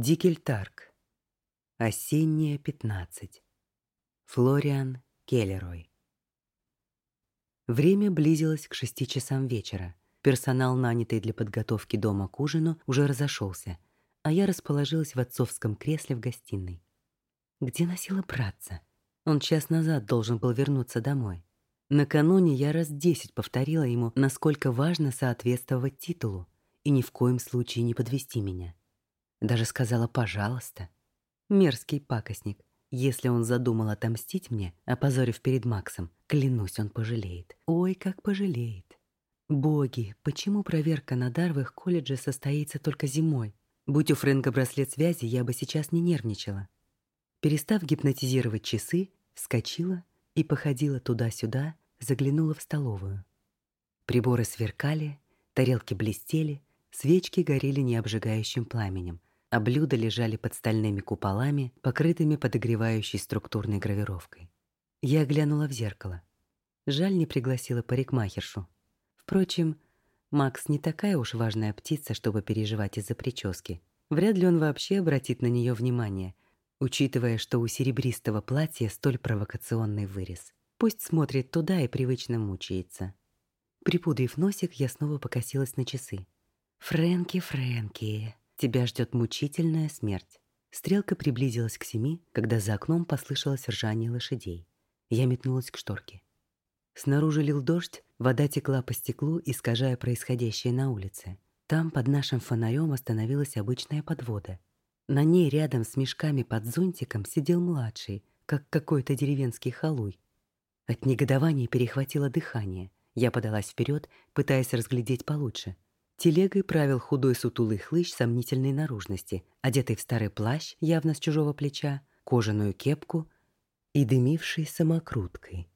Дикельтарк. Осенняя 15. Флориан Келлерой. Время близилось к шести часам вечера. Персонал, нанятый для подготовки дома к ужину, уже разошелся, а я расположилась в отцовском кресле в гостиной. Где носила братца? Он час назад должен был вернуться домой. Накануне я раз десять повторила ему, насколько важно соответствовать титулу и ни в коем случае не подвести меня. Даже сказала «пожалуйста». Мерзкий пакостник. Если он задумал отомстить мне, опозорив перед Максом, клянусь, он пожалеет. Ой, как пожалеет. Боги, почему проверка на дар в их колледже состоится только зимой? Будь у Фрэнка браслет связи, я бы сейчас не нервничала. Перестав гипнотизировать часы, вскочила и походила туда-сюда, заглянула в столовую. Приборы сверкали, тарелки блестели, свечки горели необжигающим пламенем, а блюда лежали под стальными куполами, покрытыми подогревающей структурной гравировкой. Я глянула в зеркало. Жаль, не пригласила парикмахершу. Впрочем, Макс не такая уж важная птица, чтобы переживать из-за прически. Вряд ли он вообще обратит на нее внимание, учитывая, что у серебристого платья столь провокационный вырез. Пусть смотрит туда и привычно мучается. Припудрив носик, я снова покосилась на часы. «Фрэнки, Фрэнки!» Тебя ждет мучительная смерть. Стрелка приблизилась к семи, когда за окном послышалось ржание лошадей. Я метнулась к шторке. Снаружи лил дождь, вода текла по стеклу, искажая происходящее на улице. Там под нашим фонарем остановилась обычная подвода. На ней рядом с мешками под зонтиком сидел младший, как какой-то деревенский халуй. От негодования перехватило дыхание. Я подалась вперед, пытаясь разглядеть получше — Телегой правил худой сутулый хлыщ сомнительной наружности, одетый в старый плащ, явно с чужого плеча, кожаную кепку и дымивший самокруткой.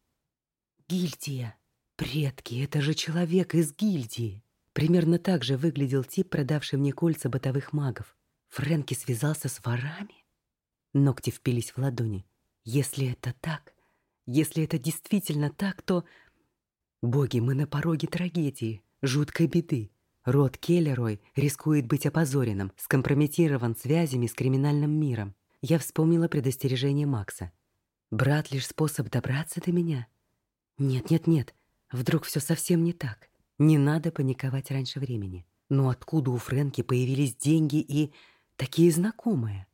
«Гильдия! Предки, это же человек из гильдии!» Примерно так же выглядел тип, продавший мне кольца бытовых магов. Фрэнки связался с ворами? Ногти впились в ладони. Если это так, если это действительно так, то... Боги, мы на пороге трагедии, жуткой беды. Род Келлерой рискует быть опозоренным, скомпрометирован связями с криминальным миром. Я вспомнила предостережение Макса. Брат лишь способ добраться до меня. Нет, нет, нет. Вдруг все совсем не так. Не надо паниковать раньше времени. Но откуда у Фрэнки появились деньги и такие знакомые?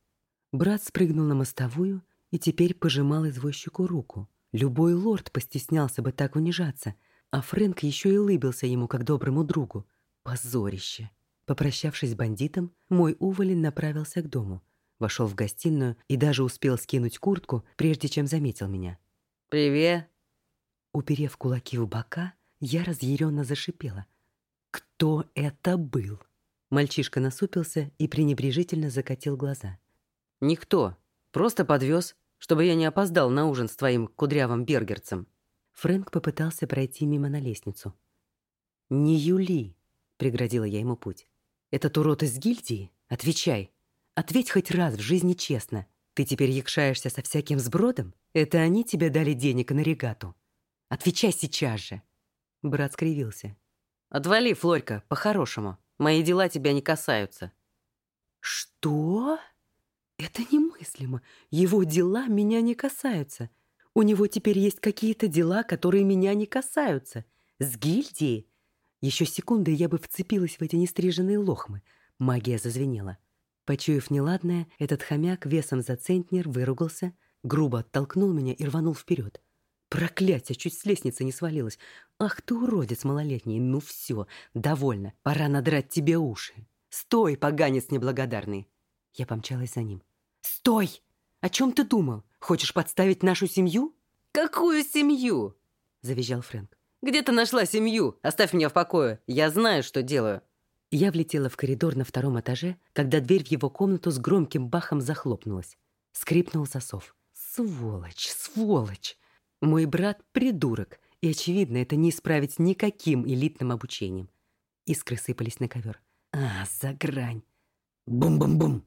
Брат спрыгнул на мостовую и теперь пожимал извозчику руку. Любой лорд постеснялся бы так унижаться, а Фрэнк еще и улыбился ему как доброму другу. Позорище. Попрощавшись с бандитом, мой уволень направился к дому. Вошел в гостиную и даже успел скинуть куртку, прежде чем заметил меня. «Привет!» Уперев кулаки в бока, я разъяренно зашипела. «Кто это был?» Мальчишка насупился и пренебрежительно закатил глаза. «Никто. Просто подвез, чтобы я не опоздал на ужин с твоим кудрявым бергерцем». Фрэнк попытался пройти мимо на лестницу. «Не Юли!» Преградила я ему путь. «Этот урод из гильдии? Отвечай. Ответь хоть раз в жизни честно. Ты теперь якшаешься со всяким сбродом? Это они тебе дали денег на регату? Отвечай сейчас же!» Брат скривился. «Отвали, Флорька, по-хорошему. Мои дела тебя не касаются». «Что? Это немыслимо. Его дела меня не касаются. У него теперь есть какие-то дела, которые меня не касаются. С гильдией? Еще секунды, я бы вцепилась в эти нестриженные лохмы. Магия зазвенела. Почуяв неладное, этот хомяк весом за центнер выругался, грубо оттолкнул меня и рванул вперед. Проклятие, чуть с лестницы не свалилась. Ах ты уродец малолетний, ну все, довольно, пора надрать тебе уши. Стой, поганец неблагодарный. Я помчалась за ним. Стой! О чем ты думал? Хочешь подставить нашу семью? Какую семью? Завизжал Фрэнк. Где ты нашла семью? Оставь меня в покое. Я знаю, что делаю». Я влетела в коридор на втором этаже, когда дверь в его комнату с громким бахом захлопнулась. Скрипнул засов. «Сволочь, сволочь! Мой брат — придурок, и, очевидно, это не исправить никаким элитным обучением». Искры сыпались на ковер. «А, за грань!» Бум-бум-бум!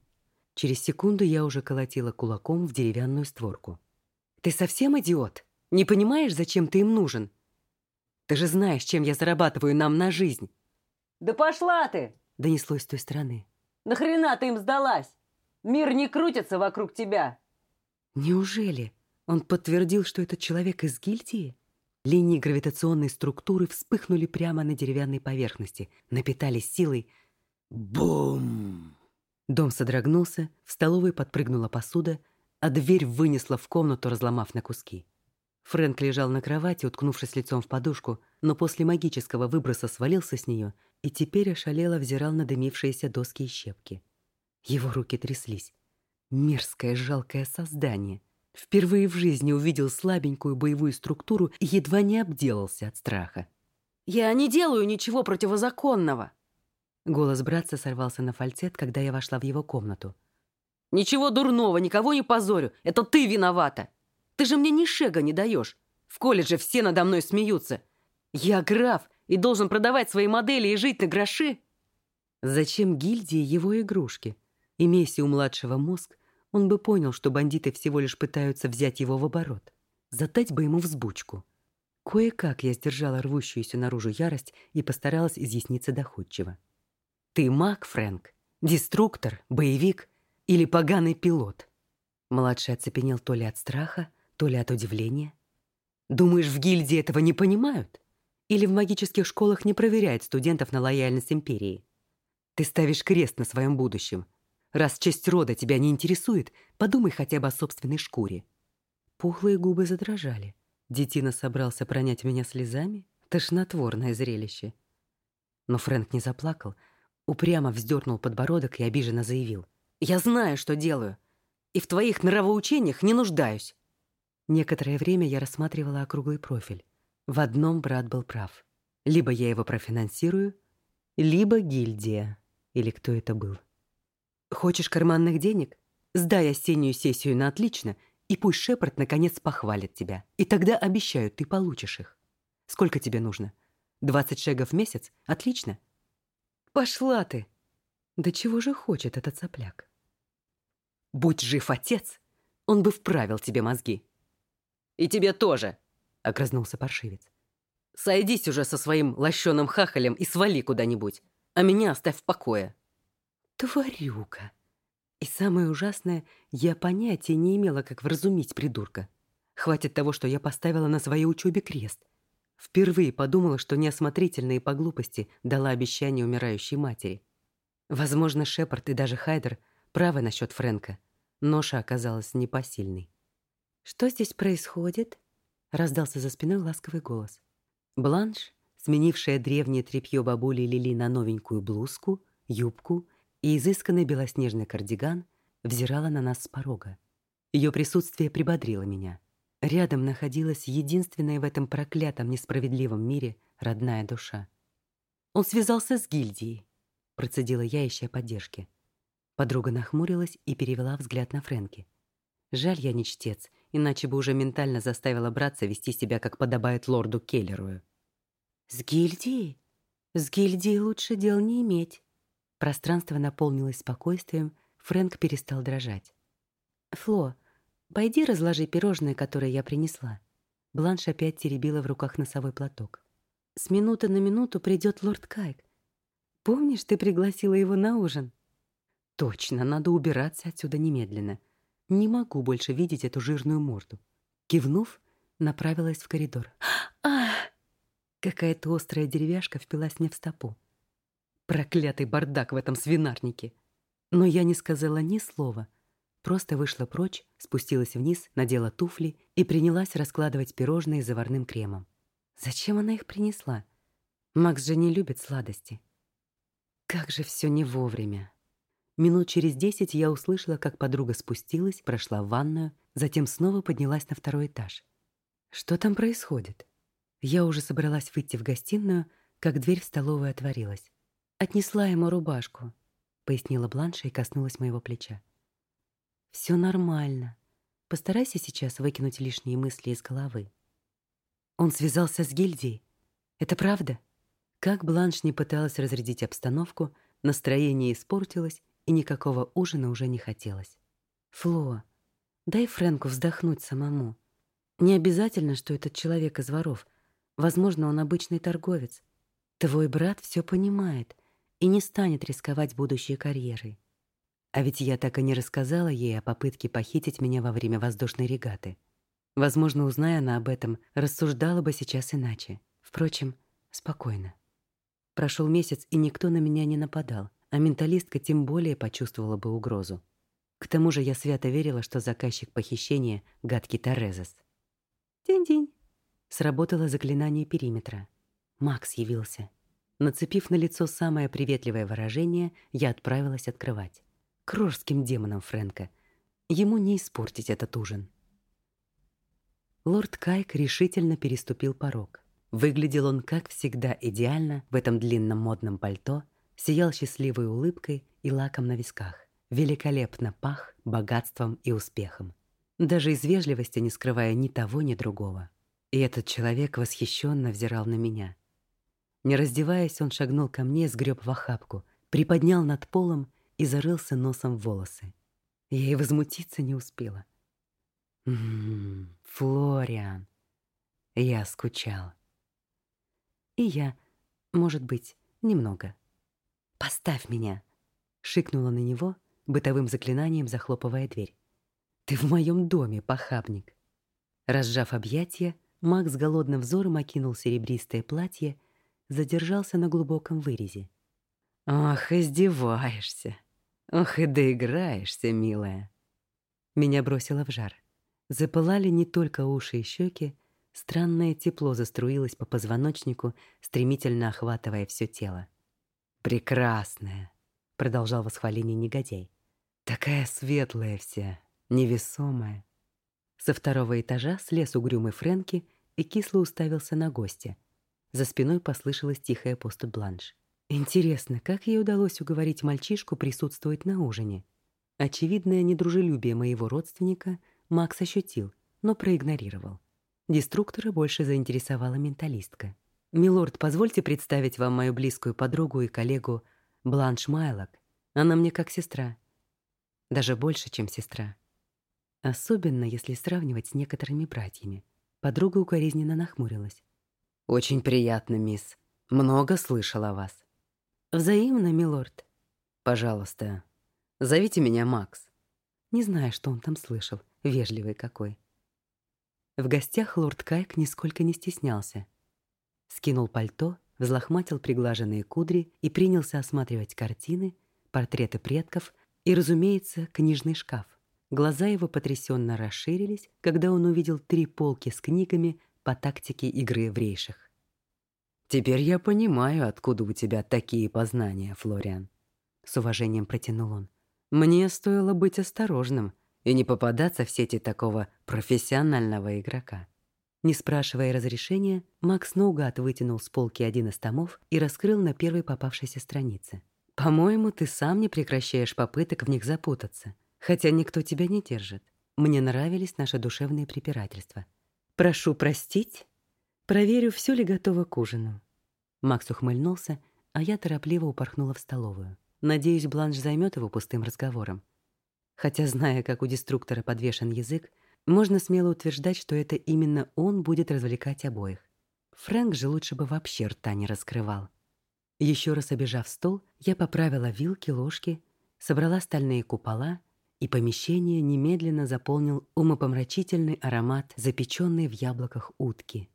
Через секунду я уже колотила кулаком в деревянную створку. «Ты совсем идиот? Не понимаешь, зачем ты им нужен?» Ты же знаешь, чем я зарабатываю нам на жизнь!» «Да пошла ты!» — донеслось с той стороны. «Нахрена ты им сдалась?» Мир не крутится вокруг тебя!» Неужели он подтвердил, что этот человек из гильдии? Линии гравитационной структуры вспыхнули прямо на деревянной поверхности, напитались силой. Бум! Дом содрогнулся, в столовой подпрыгнула посуда, а дверь вынесла в комнату, разломав на куски. Фрэнк лежал на кровати, уткнувшись лицом в подушку, но после магического выброса свалился с нее и теперь ошалело взирал на дымившиеся доски и щепки. Его руки тряслись. Мерзкое, жалкое создание. Впервые в жизни увидел слабенькую боевую структуру и едва не обделался от страха. «Я не делаю ничего противозаконного!» Голос братца сорвался на фальцет, когда я вошла в его комнату. «Ничего дурного, никого не позорю. Это ты виновата. Ты же мне ни шега не даешь. В колледже все надо мной смеются. Я граф и должен продавать свои модели и жить на гроши». Зачем гильдии его игрушки? Имейся у младшего мозг, он бы понял, что бандиты всего лишь пытаются взять его в оборот. Задать бы ему взбучку. Кое-как я сдержала рвущуюся наружу ярость и постаралась изъясниться доходчиво. «Ты маг, Фрэнк? Деструктор? Боевик? Или поганый пилот?» Младший оцепенел то ли от страха, то ли от удивления. «Думаешь, в гильдии этого не понимают? Или в магических школах не проверяют студентов на лояльность империи? Ты ставишь крест на своем будущем, Раз честь рода тебя не интересует, подумай хотя бы о собственной шкуре». Пухлые губы задрожали. Детина собрался пронять меня слезами. Тошнотворное зрелище. Но Фрэнк не заплакал, упрямо вздернул подбородок и обиженно заявил. «Я знаю, что делаю, и в твоих нравоучениях не нуждаюсь». Некоторое время я рассматривала округлый профиль. В одном брат был прав. Либо я его профинансирую, либо гильдия. Или кто это был. Хочешь карманных денег? Сдай осеннюю сессию на отлично, и пусть Шепард наконец похвалит тебя. И тогда, обещаю, ты получишь их. Сколько тебе нужно? Двадцать шагов в месяц? Отлично. Пошла ты! Да чего же хочет этот сопляк? Будь жив отец, он бы вправил тебе мозги. И тебе тоже, — огрызнулся паршивец. Сойдись уже со своим лощеным хахалем и свали куда-нибудь, а меня оставь в покое. Тварюка. И самое ужасное, я понятия не имела, как вразумить придурка. Хватит того, что я поставила на своей учебе крест. Впервые подумала, что неосмотрительно и по глупости дала обещание умирающей матери. Возможно, Шепард и даже Хайдер правы насчет Фрэнка. Ноша оказалась непосильной. «Что здесь происходит?» — раздался за спиной ласковый голос. Бланш, сменившая древнее тряпье бабули Лили на новенькую блузку, юбку и изысканный белоснежный кардиган взирала на нас с порога. Ее присутствие прибодрило меня. Рядом находилась единственная в этом проклятом несправедливом мире родная душа. «Он связался с гильдией», — процедила я, ища поддержки. Подруга нахмурилась и перевела взгляд на Фрэнки. Жаль, я не чтец, иначе бы уже ментально заставила братца вести себя, как подобает лорду Келлерую. «С гильдией? С гильдией лучше дел не иметь», Пространство наполнилось спокойствием, Фрэнк перестал дрожать. «Фло, пойди разложи пирожное, которое я принесла». Бланш опять теребила в руках носовой платок. «С минуты на минуту придет лорд Кайк. Помнишь, ты пригласила его на ужин?» «Точно, надо убираться отсюда немедленно. Не могу больше видеть эту жирную морду». Кивнув, направилась в коридор. «Ах!» Какая-то острая деревяшка впилась мне в стопу. Проклятый бардак в этом свинарнике. Но я не сказала ни слова. Просто вышла прочь, спустилась вниз, надела туфли и принялась раскладывать пирожные с заварным кремом. Зачем она их принесла? Макс же не любит сладости. Как же все не вовремя. Минут через десять я услышала, как подруга спустилась, прошла в ванную, затем снова поднялась на второй этаж. Что там происходит? Я уже собралась выйти в гостиную, как дверь в столовую отворилась. Отнесла ему рубашку, пояснила Бланша и коснулась моего плеча. Все нормально. Постарайся сейчас выкинуть лишние мысли из головы. Он связался с гильдией. Это правда? Как Бланш не пыталась разрядить обстановку, настроение испортилось, и никакого ужина уже не хотелось. Фло, дай Фрэнку вздохнуть самому. Не обязательно, что этот человек из воров. Возможно, он обычный торговец. Твой брат все понимает — и не станет рисковать будущей карьерой. А ведь я так и не рассказала ей о попытке похитить меня во время воздушной регаты. Возможно, узная она об этом, рассуждала бы сейчас иначе. Впрочем, спокойно. Прошел месяц, и никто на меня не нападал, а менталистка тем более почувствовала бы угрозу. К тому же я свято верила, что заказчик похищения — гадкий Торезос. «День-день!» Сработало заклинание периметра. Макс явился. Нацепив на лицо самое приветливое выражение, я отправилась открывать. Крорским демоном Фрэнка. Ему не испортить этот ужин. Лорд Кайк решительно переступил порог. Выглядел он, как всегда, идеально в этом длинном модном пальто, сиял счастливой улыбкой и лаком на висках. Великолепно пах богатством и успехом. Даже из вежливости не скрывая ни того, ни другого. И этот человек восхищенно взирал на меня. Не раздеваясь, он шагнул ко мне, сгреб в охапку, приподнял над полом и зарылся носом в волосы. Я и возмутиться не успела. «Ммм, Флориан!» Я скучал. И я, может быть, немного. «Поставь меня!» — шикнула на него, бытовым заклинанием захлопывая дверь. «Ты в моем доме, похабник!» Разжав объятия, Макс голодным взором окинул серебристое платье, задержался на глубоком вырезе. «Ох, издеваешься! Ох, и доиграешься, милая!» Меня бросило в жар. Запылали не только уши и щеки, Странное тепло заструилось по позвоночнику, стремительно охватывая все тело. «Прекрасная!» — продолжал восхваление негодяй. «Такая светлая вся, невесомая». Со второго этажа слез угрюмый Фрэнки и кисло уставился на гостя. За спиной послышалась тихая поступь Бланш. Интересно, как ей удалось уговорить мальчишку присутствовать на ужине? Очевидное недружелюбие моего родственника Макс ощутил, но проигнорировал. Деструктора больше заинтересовала менталистка. «Милорд, позвольте представить вам мою близкую подругу и коллегу Бланш Майлок. Она мне как сестра. Даже больше, чем сестра. Особенно, если сравнивать с некоторыми братьями». Подруга укоризненно нахмурилась. «Очень приятно, мисс. Много слышала о вас». «Взаимно, милорд». «Пожалуйста, зовите меня Макс». Не знаю, что он там слышал. Вежливый какой. В гостях лорд Кайк нисколько не стеснялся. Скинул пальто, взлохматил приглаженные кудри и принялся осматривать картины, портреты предков и, разумеется, книжный шкаф. Глаза его потрясенно расширились, когда он увидел три полки с книгами по тактике игры в рейшах. «Теперь я понимаю, откуда у тебя такие познания, Флориан», — с уважением протянул он. «Мне стоило быть осторожным, и не попадаться в сети такого профессионального игрока. Не спрашивая разрешения, Макс наугад вытянул с полки один из томов и раскрыл на первой попавшейся странице. «По-моему, ты сам не прекращаешь попыток в них запутаться, хотя никто тебя не держит. Мне нравились наши душевные препирательства. Прошу простить. Проверю, все ли готово к ужину». Макс ухмыльнулся, а я торопливо упорхнула в столовую. Надеюсь, Бланш займет его пустым разговором. Хотя, зная, как у деструктора подвешен язык, можно смело утверждать, что это именно он будет развлекать обоих. Фрэнк же лучше бы вообще рта не раскрывал. Еще раз обежав стол, я поправила вилки, ложки, собрала стальные купола, и помещение немедленно заполнил умопомрачительный аромат запеченной в яблоках утки.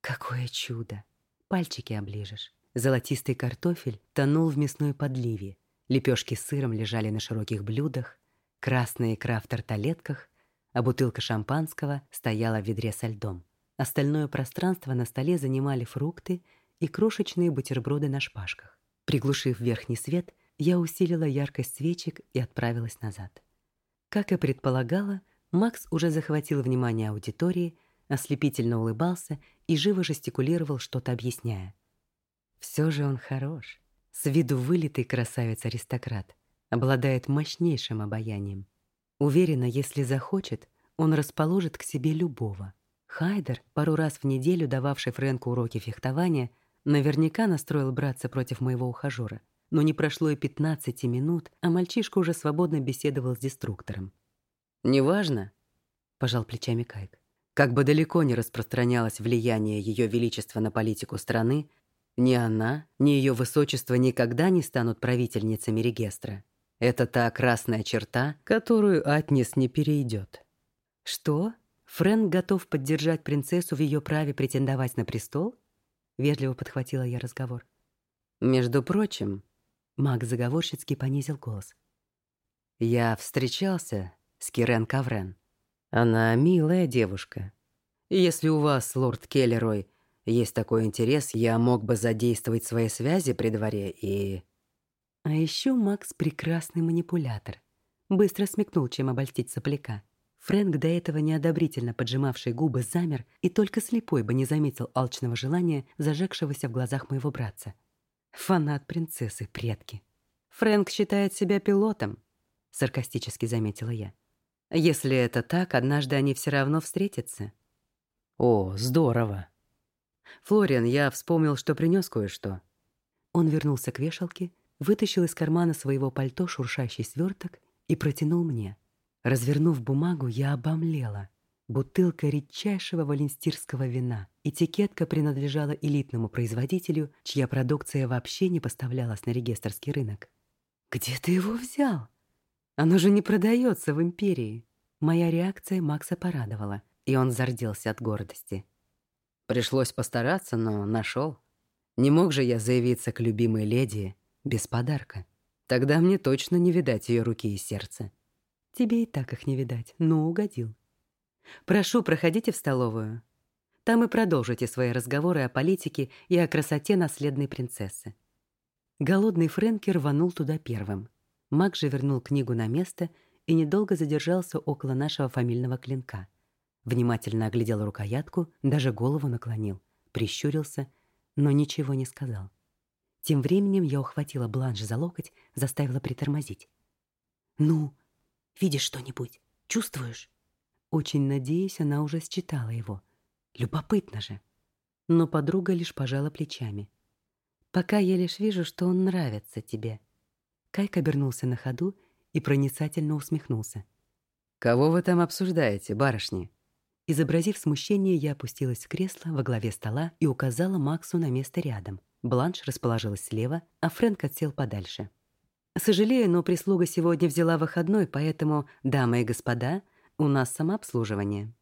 Какое чудо! Пальчики оближешь. Золотистый картофель тонул в мясной подливе, лепешки с сыром лежали на широких блюдах, Красная икра в тарталетках, а бутылка шампанского стояла в ведре со льдом. Остальное пространство на столе занимали фрукты и крошечные бутерброды на шпажках. Приглушив верхний свет, я усилила яркость свечек и отправилась назад. Как и предполагала, Макс уже захватил внимание аудитории, ослепительно улыбался и живо жестикулировал, что-то объясняя. Все же он хорош. С виду вылитый красавец-аристократ обладает мощнейшим обаянием. Уверена, если захочет, он расположит к себе любого. Хайдер, пару раз в неделю дававший Фрэнку уроки фехтования, наверняка настроил браться против моего ухажера. Но не прошло и 15 минут, а мальчишка уже свободно беседовал с деструктором. «Неважно», — пожал плечами Кайк. «Как бы далеко не распространялось влияние Ее Величества на политику страны, ни она, ни Ее Высочество никогда не станут правительницами Регестра. Это та красная черта, которую Атнис не перейдет. Что? Фрэнк готов поддержать принцессу в ее праве претендовать на престол? Вежливо подхватила я разговор. Между прочим, Маг заговорщицки понизил голос. Я встречался с Кирен Каврен. Она милая девушка. Если у вас, лорд Келлерой, есть такой интерес, я мог бы задействовать свои связи при дворе и... А еще Макс прекрасный манипулятор. Быстро смекнул, чем обольстить сопляка. Фрэнк, до этого неодобрительно поджимавший губы, замер и только слепой бы не заметил алчного желания, зажегшегося в глазах моего братца. Фанат принцессы, предки. Фрэнк считает себя пилотом, саркастически заметила я. Если это так, однажды они все равно встретятся. О, здорово. Флориан, я вспомнил, что принес кое-что. Он вернулся к вешалке, вытащил из кармана своего пальто шуршащий сверток и протянул мне. Развернув бумагу, я обомлела. Бутылка редчайшего валенстирского вина. Этикетка принадлежала элитному производителю, чья продукция вообще не поставлялась на регистрский рынок. «Где ты его взял? Оно же не продается в империи». Моя реакция Макса порадовала, и он зарделся от гордости. Пришлось постараться, но нашел. Не мог же я заявиться к любимой леди без подарка. Тогда мне точно не видать ее руки и сердца. Тебе и так их не видать, но угодил. Прошу, проходите в столовую. Там и продолжите свои разговоры о политике и о красоте наследной принцессы. Голодный Фрэнки рванул туда первым. Мак же вернул книгу на место и недолго задержался около нашего фамильного клинка. Внимательно оглядел рукоятку, даже голову наклонил, прищурился, но ничего не сказал. Тем временем я ухватила бланш за локоть, заставила притормозить. «Ну, видишь что-нибудь? Чувствуешь?» Очень надеюсь, она уже считала его. Любопытно же. Но подруга лишь пожала плечами. «Пока я лишь вижу, что он нравится тебе». Кайк обернулся на ходу и проницательно усмехнулся. «Кого вы там обсуждаете, барышни?» Изобразив смущение, я опустилась в кресло во главе стола и указала Максу на место рядом. Бланш расположилась слева, а Фрэнк отсел подальше. «Сожалею, но прислуга сегодня взяла выходной, поэтому, дамы и господа, у нас самообслуживание».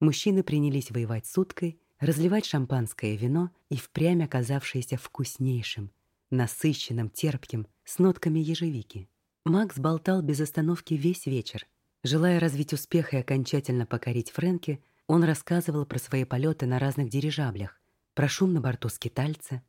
Мужчины принялись воевать с уткой, разливать шампанское вино и впрямь оказавшееся вкуснейшим, насыщенным, терпким, с нотками ежевики. Макс болтал без остановки весь вечер. Желая развить успех и окончательно покорить Фрэнки, он рассказывал про свои полеты на разных дирижаблях, про шум на борту скитальца,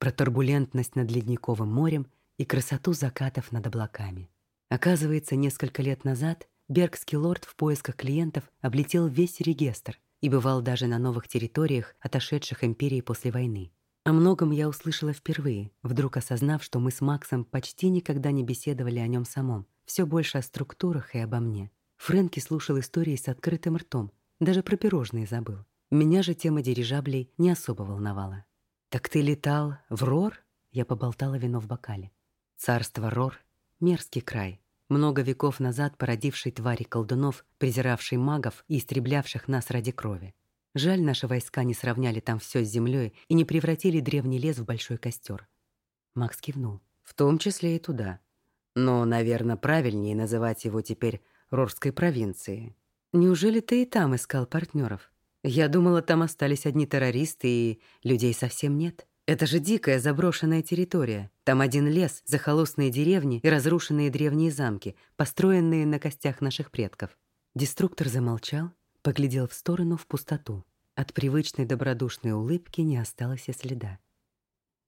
про турбулентность над Ледниковым морем и красоту закатов над облаками. Оказывается, несколько лет назад Бергский лорд в поисках клиентов облетел весь регистр и бывал даже на новых территориях, отошедших империи после войны. О многом я услышала впервые, вдруг осознав, что мы с Максом почти никогда не беседовали о нем самом, все больше о структурах и обо мне. Фрэнки слушал истории с открытым ртом, даже про пирожные забыл. Меня же тема дирижаблей не особо волновала. «Так ты летал в Рор?» Я поболтала вино в бокале. «Царство Рор — мерзкий край много веков назад породившей твари колдунов, презиравшей магов и истреблявших нас ради крови. Жаль, наши войска не сравняли там все с землей и не превратили древний лес в большой костер. Макс кивнул. В том числе и туда. Но, наверное, правильнее называть его теперь Рорской провинцией. Неужели ты и там искал партнеров? Я думала, там остались одни террористы и людей совсем нет. Это же дикая заброшенная территория. Там один лес, захолустные деревни и разрушенные древние замки, построенные на костях наших предков. Деструктор замолчал, поглядел в сторону в пустоту. От привычной добродушной улыбки не осталось и следа.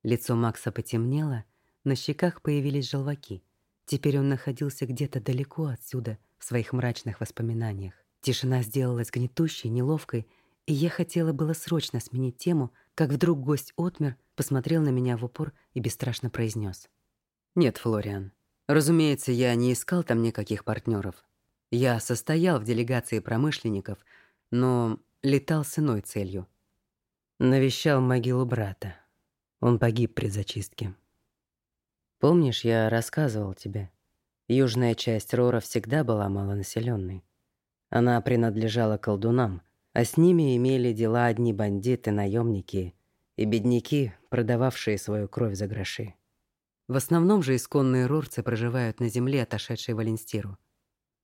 Лицо Макса потемнело, на щеках появились желваки. Теперь он находился где-то далеко отсюда, в своих мрачных воспоминаниях. Тишина сделалась гнетущей, неловкой, и я хотела было срочно сменить тему, как вдруг гость отмер, посмотрел на меня в упор и бесстрашно произнес: «Нет, Флориан, разумеется, я не искал там никаких партнеров. Я состоял в делегации промышленников, но летал с иной целью. Навещал могилу брата. Он погиб при зачистке. Помнишь, я рассказывал тебе, южная часть Рора всегда была малонаселенной. Она принадлежала колдунам — а с ними имели дела одни бандиты, наемники и бедняки, продававшие свою кровь за гроши. В основном же исконные рорцы проживают на земле, отошедшей в Аленстиру.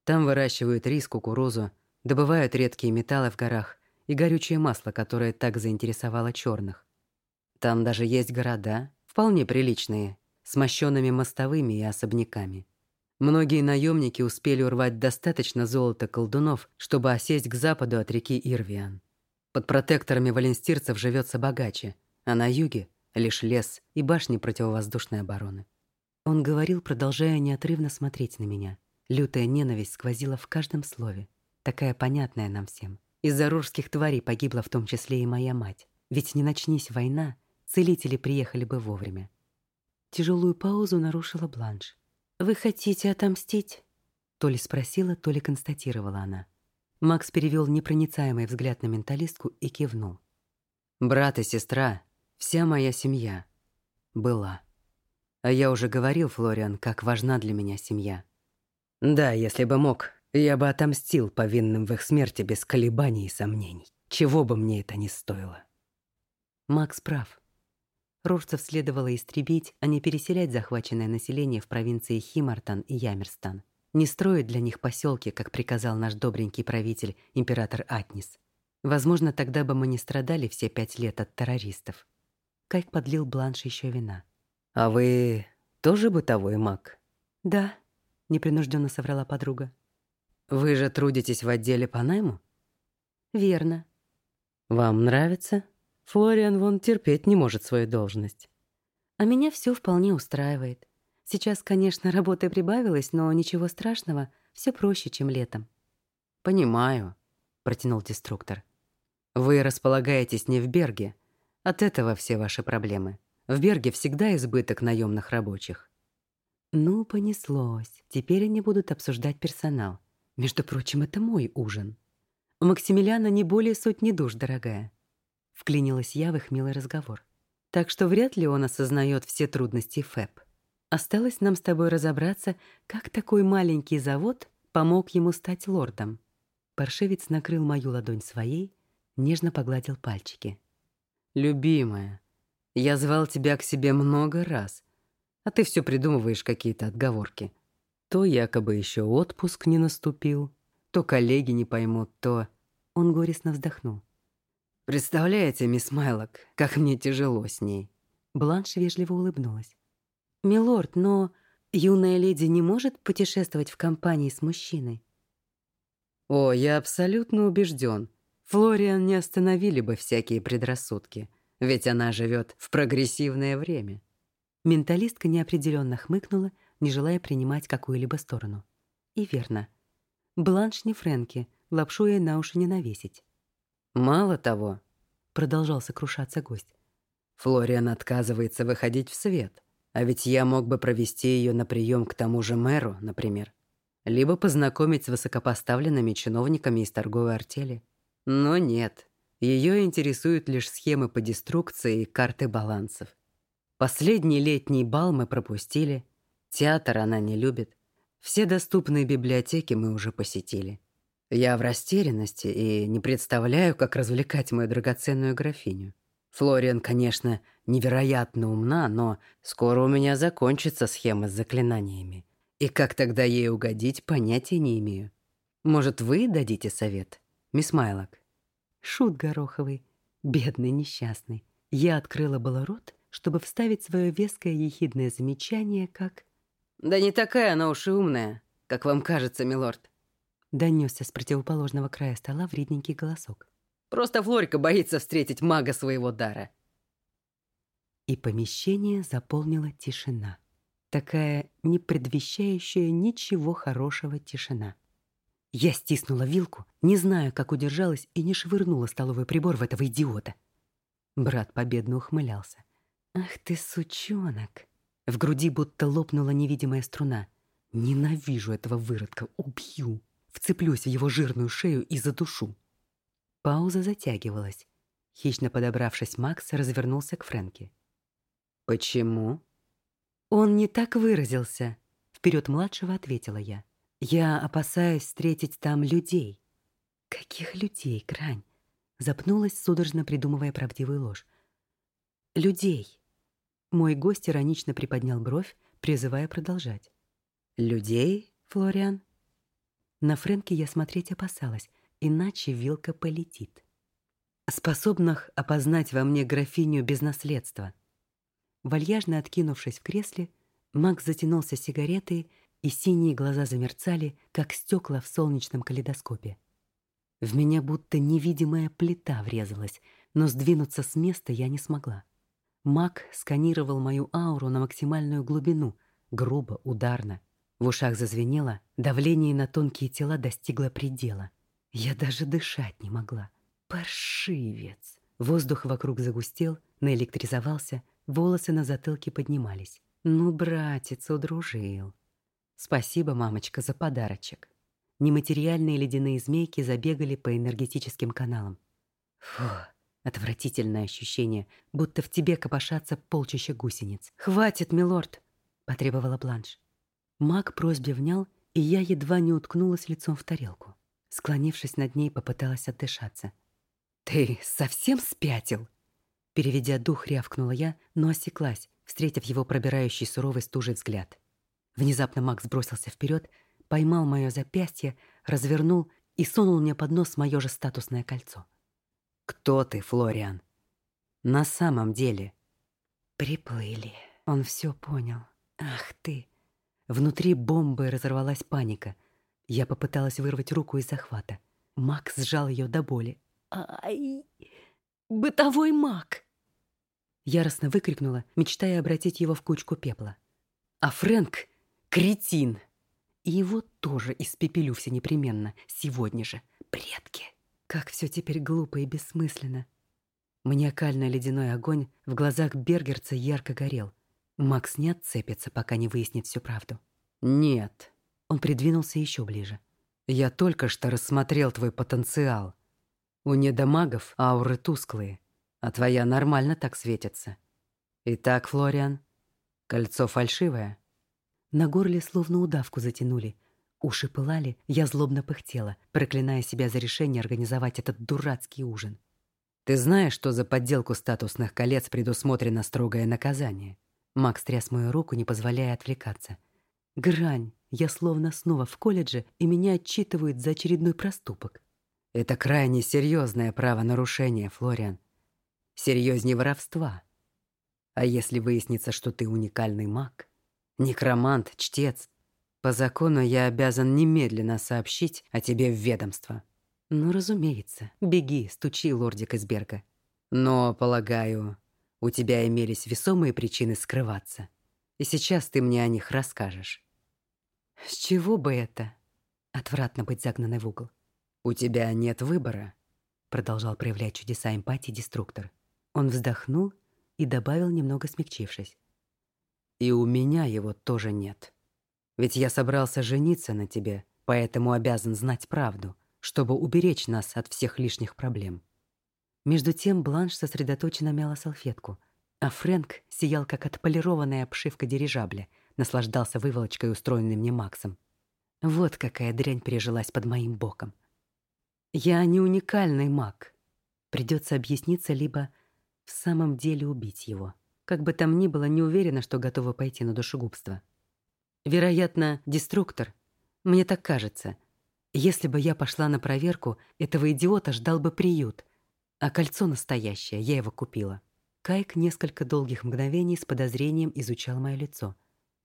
Там выращивают рис, кукурузу, добывают редкие металлы в горах и горючее масло, которое так заинтересовало черных. Там даже есть города, вполне приличные, с мощенными мостовыми и особняками. Многие наемники успели урвать достаточно золота колдунов, чтобы осесть к западу от реки Ирвиан. Под протекторами валенстирцев живется богаче, а на юге — лишь лес и башни противовоздушной обороны. Он говорил, продолжая неотрывно смотреть на меня. Лютая ненависть сквозила в каждом слове, такая понятная нам всем. Из-за рурских тварей погибла в том числе и моя мать. Ведь не начнись война, целители приехали бы вовремя. Тяжелую паузу нарушила Бланш. «Вы хотите отомстить?» То ли спросила, то ли констатировала она. Макс перевел непроницаемый взгляд на менталистку и кивнул. «Брат и сестра, вся моя семья. Была. А я уже говорил, Флориан, как важна для меня семья. Да, если бы мог, я бы отомстил повинным в их смерти без колебаний и сомнений. Чего бы мне это ни стоило». Макс прав. Рурцев следовало истребить, а не переселять захваченное население в провинции Химартан и Ямерстан. Не строить для них поселки, как приказал наш добренький правитель, император Атнис. Возможно, тогда бы мы не страдали все пять лет от террористов. Кайк подлил Бланш еще вина. «А вы тоже бытовой маг?» «Да», — непринужденно соврала подруга. «Вы же трудитесь в отделе по найму?» «Верно». «Вам нравится?» Флориан вон терпеть не может свою должность. А меня все вполне устраивает. Сейчас, конечно, работы прибавилось, но ничего страшного, все проще, чем летом. «Понимаю», — протянул деструктор. «Вы располагаетесь не в Берге. От этого все ваши проблемы. В Берге всегда избыток наемных рабочих». Ну, понеслось. Теперь они будут обсуждать персонал. Между прочим, это мой ужин. У Максимилиана не более сотни душ, дорогая. Вклинилась я в их милый разговор. Так что вряд ли он осознает все трудности ФЭП. Осталось нам с тобой разобраться, как такой маленький завод помог ему стать лордом. Паршивец накрыл мою ладонь своей, нежно погладил пальчики. «Любимая, я звал тебя к себе много раз, а ты все придумываешь какие-то отговорки. То якобы еще отпуск не наступил, то коллеги не поймут, то...» Он горестно вздохнул. «Представляете, мисс Майлок, как мне тяжело с ней». Бланш вежливо улыбнулась. «Милорд, но юная леди не может путешествовать в компании с мужчиной?» «О, я абсолютно убежден. Флориан не остановили бы всякие предрассудки, ведь она живет в прогрессивное время». Менталистка неопределенно хмыкнула, не желая принимать какую-либо сторону. И верно. Бланш не Фрэнки, лапшу ей на уши не навесить. «Мало того», — продолжал сокрушаться гость, «Флориан отказывается выходить в свет, а ведь я мог бы провести ее на прием к тому же мэру, например, либо познакомить с высокопоставленными чиновниками из торговой артели. Но нет, ее интересуют лишь схемы по деструкции и карты балансов. Последний летний бал мы пропустили, театр она не любит, все доступные библиотеки мы уже посетили». Я в растерянности и не представляю, как развлекать мою драгоценную графиню. Флориан, конечно, невероятно умна, но скоро у меня закончится схема с заклинаниями. И как тогда ей угодить, понятия не имею. Может, вы дадите совет, мисс Майлок? Шут гороховый, бедный несчастный. Я открыла было рот, чтобы вставить свое веское ехидное замечание, как... «Да не такая она уж и умная, как вам кажется, милорд. Донесся с противоположного края стола вредненький голосок. «Просто Флорика боится встретить мага своего дара». И помещение заполнила тишина. Такая не предвещающая ничего хорошего тишина. Я стиснула вилку, не знаю, как удержалась, и не швырнула столовый прибор в этого идиота. Брат победно ухмылялся. «Ах ты, сучонок!» В груди будто лопнула невидимая струна. «Ненавижу этого выродка, убью!» Вцеплюсь в его жирную шею и задушу. Пауза затягивалась. Хищно подобравшись, Макс развернулся к Фрэнке. «Почему?» «Он не так выразился», — вперед младшего ответила я. «Я опасаюсь встретить там людей». «Каких людей, Грань?» Запнулась, судорожно придумывая правдивую ложь. «Людей. Мой гость иронично приподнял бровь, призывая продолжать. «Людей, Флориан?» На Фрэнки я смотреть опасалась, иначе вилка полетит. Способных опознать во мне графиню без наследства. Вальяжно откинувшись в кресле, Макс затянулся сигаретой, и синие глаза замерцали, как стекла в солнечном калейдоскопе. В меня будто невидимая плита врезалась, но сдвинуться с места я не смогла. Маг сканировал мою ауру на максимальную глубину, грубо, ударно. В ушах зазвенело, давление на тонкие тела достигло предела. Я даже дышать не могла. Паршивец! Воздух вокруг загустел, наэлектризовался, волосы на затылке поднимались. Ну, братец, удружил. Спасибо, мамочка, за подарочек. Нематериальные ледяные змейки забегали по энергетическим каналам. Фу, отвратительное ощущение, будто в тебе копошатся полчища гусениц. «Хватит, милорд!» — потребовала Бланш. Маг просьбе внял, и я едва не уткнулась лицом в тарелку. Склонившись над ней, попыталась отдышаться. «Ты совсем спятил?» Переведя дух, рявкнула я, но осеклась, встретив его пробирающий суровый стужий взгляд. Внезапно Макс бросился вперед, поймал мое запястье, развернул и сунул мне под нос мое же статусное кольцо. «Кто ты, Флориан?» «На самом деле?» Приплыли. Он все понял. «Ах ты!» Внутри бомбы разорвалась паника. Я попыталась вырвать руку из захвата. Макс сжал ее до боли. «Ай! Бытовой маг!» Яростно выкрикнула, мечтая обратить его в кучку пепла. А Фрэнк — кретин! И его тоже испепелю все непременно, сегодня же. Предки! Как все теперь глупо и бессмысленно. Маниакально ледяной огонь в глазах Бергерца ярко горел. Макс не отцепится, пока не выяснит всю правду. «Нет». Он придвинулся еще ближе. «Я только что рассмотрел твой потенциал. У недомагов ауры тусклые, а твоя нормально так светится. Итак, Флориан, кольцо фальшивое?» На горле словно удавку затянули. Уши пылали, я злобно пыхтела, проклиная себя за решение организовать этот дурацкий ужин. «Ты знаешь, что за подделку статусных колец предусмотрено строгое наказание?» Макс тряс мою руку, не позволяя отвлекаться. Грань. Я словно снова в колледже, и меня отчитывают за очередной проступок. Это крайне серьезное правонарушение, Флориан. Серьезнее воровства. А если выяснится, что ты уникальный маг, некромант, чтец, по закону я обязан немедленно сообщить о тебе в ведомство. Ну, разумеется. Беги, стучи, лордик Изберга. Но, полагаю, у тебя имелись весомые причины скрываться. И сейчас ты мне о них расскажешь. С чего бы это? Отвратно быть загнанной в угол. У тебя нет выбора, продолжал проявлять чудеса эмпатии деструктор. Он вздохнул и добавил, немного смягчившись. И у меня его тоже нет. Ведь я собрался жениться на тебе, поэтому обязан знать правду, чтобы уберечь нас от всех лишних проблем. Между тем Бланш сосредоточенно мяла салфетку, а Фрэнк сиял, как отполированная обшивка дирижабля, наслаждался выволочкой, устроенной мне Максом. Вот какая дрянь пережилась под моим боком. Я не уникальный маг. Придется объясниться, либо в самом деле убить его. Как бы там ни было, не уверена, что готова пойти на душегубство. Вероятно, деструктор. Мне так кажется. Если бы я пошла на проверку, этого идиота ждал бы приют. А кольцо настоящее, я его купила. Кайк несколько долгих мгновений с подозрением изучал мое лицо.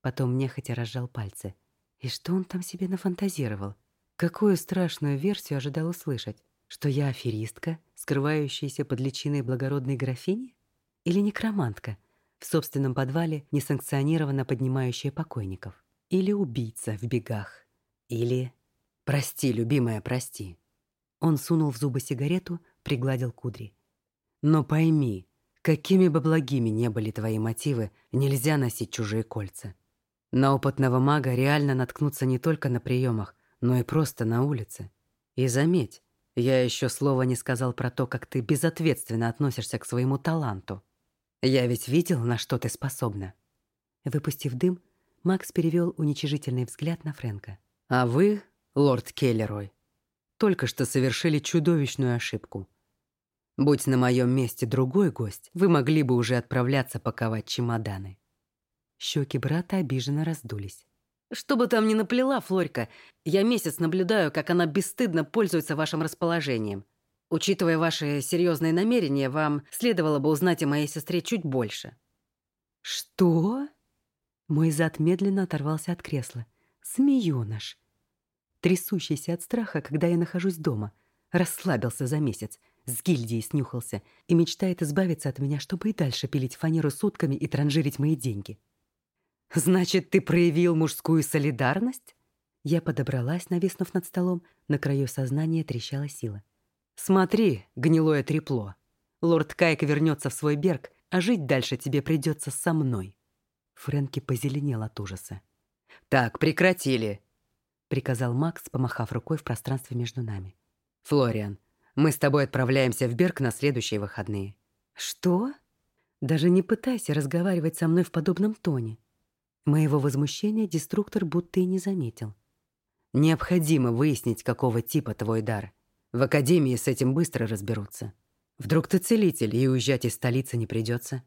Потом нехотя разжал пальцы. И что он там себе нафантазировал? Какую страшную версию ожидал услышать? Что я аферистка, скрывающаяся под личиной благородной графини? Или некромантка, в собственном подвале несанкционированно поднимающая покойников? Или убийца в бегах? Или... Прости, любимая, прости. Он сунул в зубы сигарету, пригладил кудри. Но пойми, какими бы благими не были твои мотивы, нельзя носить чужие кольца. На опытного мага реально наткнуться не только на приемах, но и просто на улице. И заметь, я еще слова не сказал про то, как ты безответственно относишься к своему таланту. Я ведь видел, на что ты способна. Выпустив дым, Макс перевел уничижительный взгляд на Фрэнка. А вы, лорд Келлерой, только что совершили чудовищную ошибку. Будь на моем месте другой гость, вы могли бы уже отправляться паковать чемоданы». Щеки брата обиженно раздулись. «Что бы там ни наплела, Флорька, я месяц наблюдаю, как она бесстыдно пользуется вашим расположением. Учитывая ваши серьезные намерения, вам следовало бы узнать о моей сестре чуть больше». «Что?» Мой зад медленно оторвался от кресла. Змеёныш. Трясущийся от страха, когда я нахожусь дома. Расслабился за месяц. С гильдией снюхался. И мечтает избавиться от меня, чтобы и дальше пилить фанеру сутками и транжирить мои деньги. «Значит, ты проявил мужскую солидарность?» Я подобралась, нависнув над столом. На краю сознания трещала сила. «Смотри, гнилое трепло. Лорд Кайк вернется в свой берг, а жить дальше тебе придется со мной». Фрэнки позеленел от ужаса. «Так, прекратили!» — приказал Макс, помахав рукой в пространстве между нами. «Флориан, мы с тобой отправляемся в Берг на следующие выходные». «Что?» Даже не пытайся разговаривать со мной в подобном тоне. Моего возмущения деструктор будто и не заметил. «Необходимо выяснить, какого типа твой дар. В Академии с этим быстро разберутся. Вдруг ты целитель, и уезжать из столицы не придется.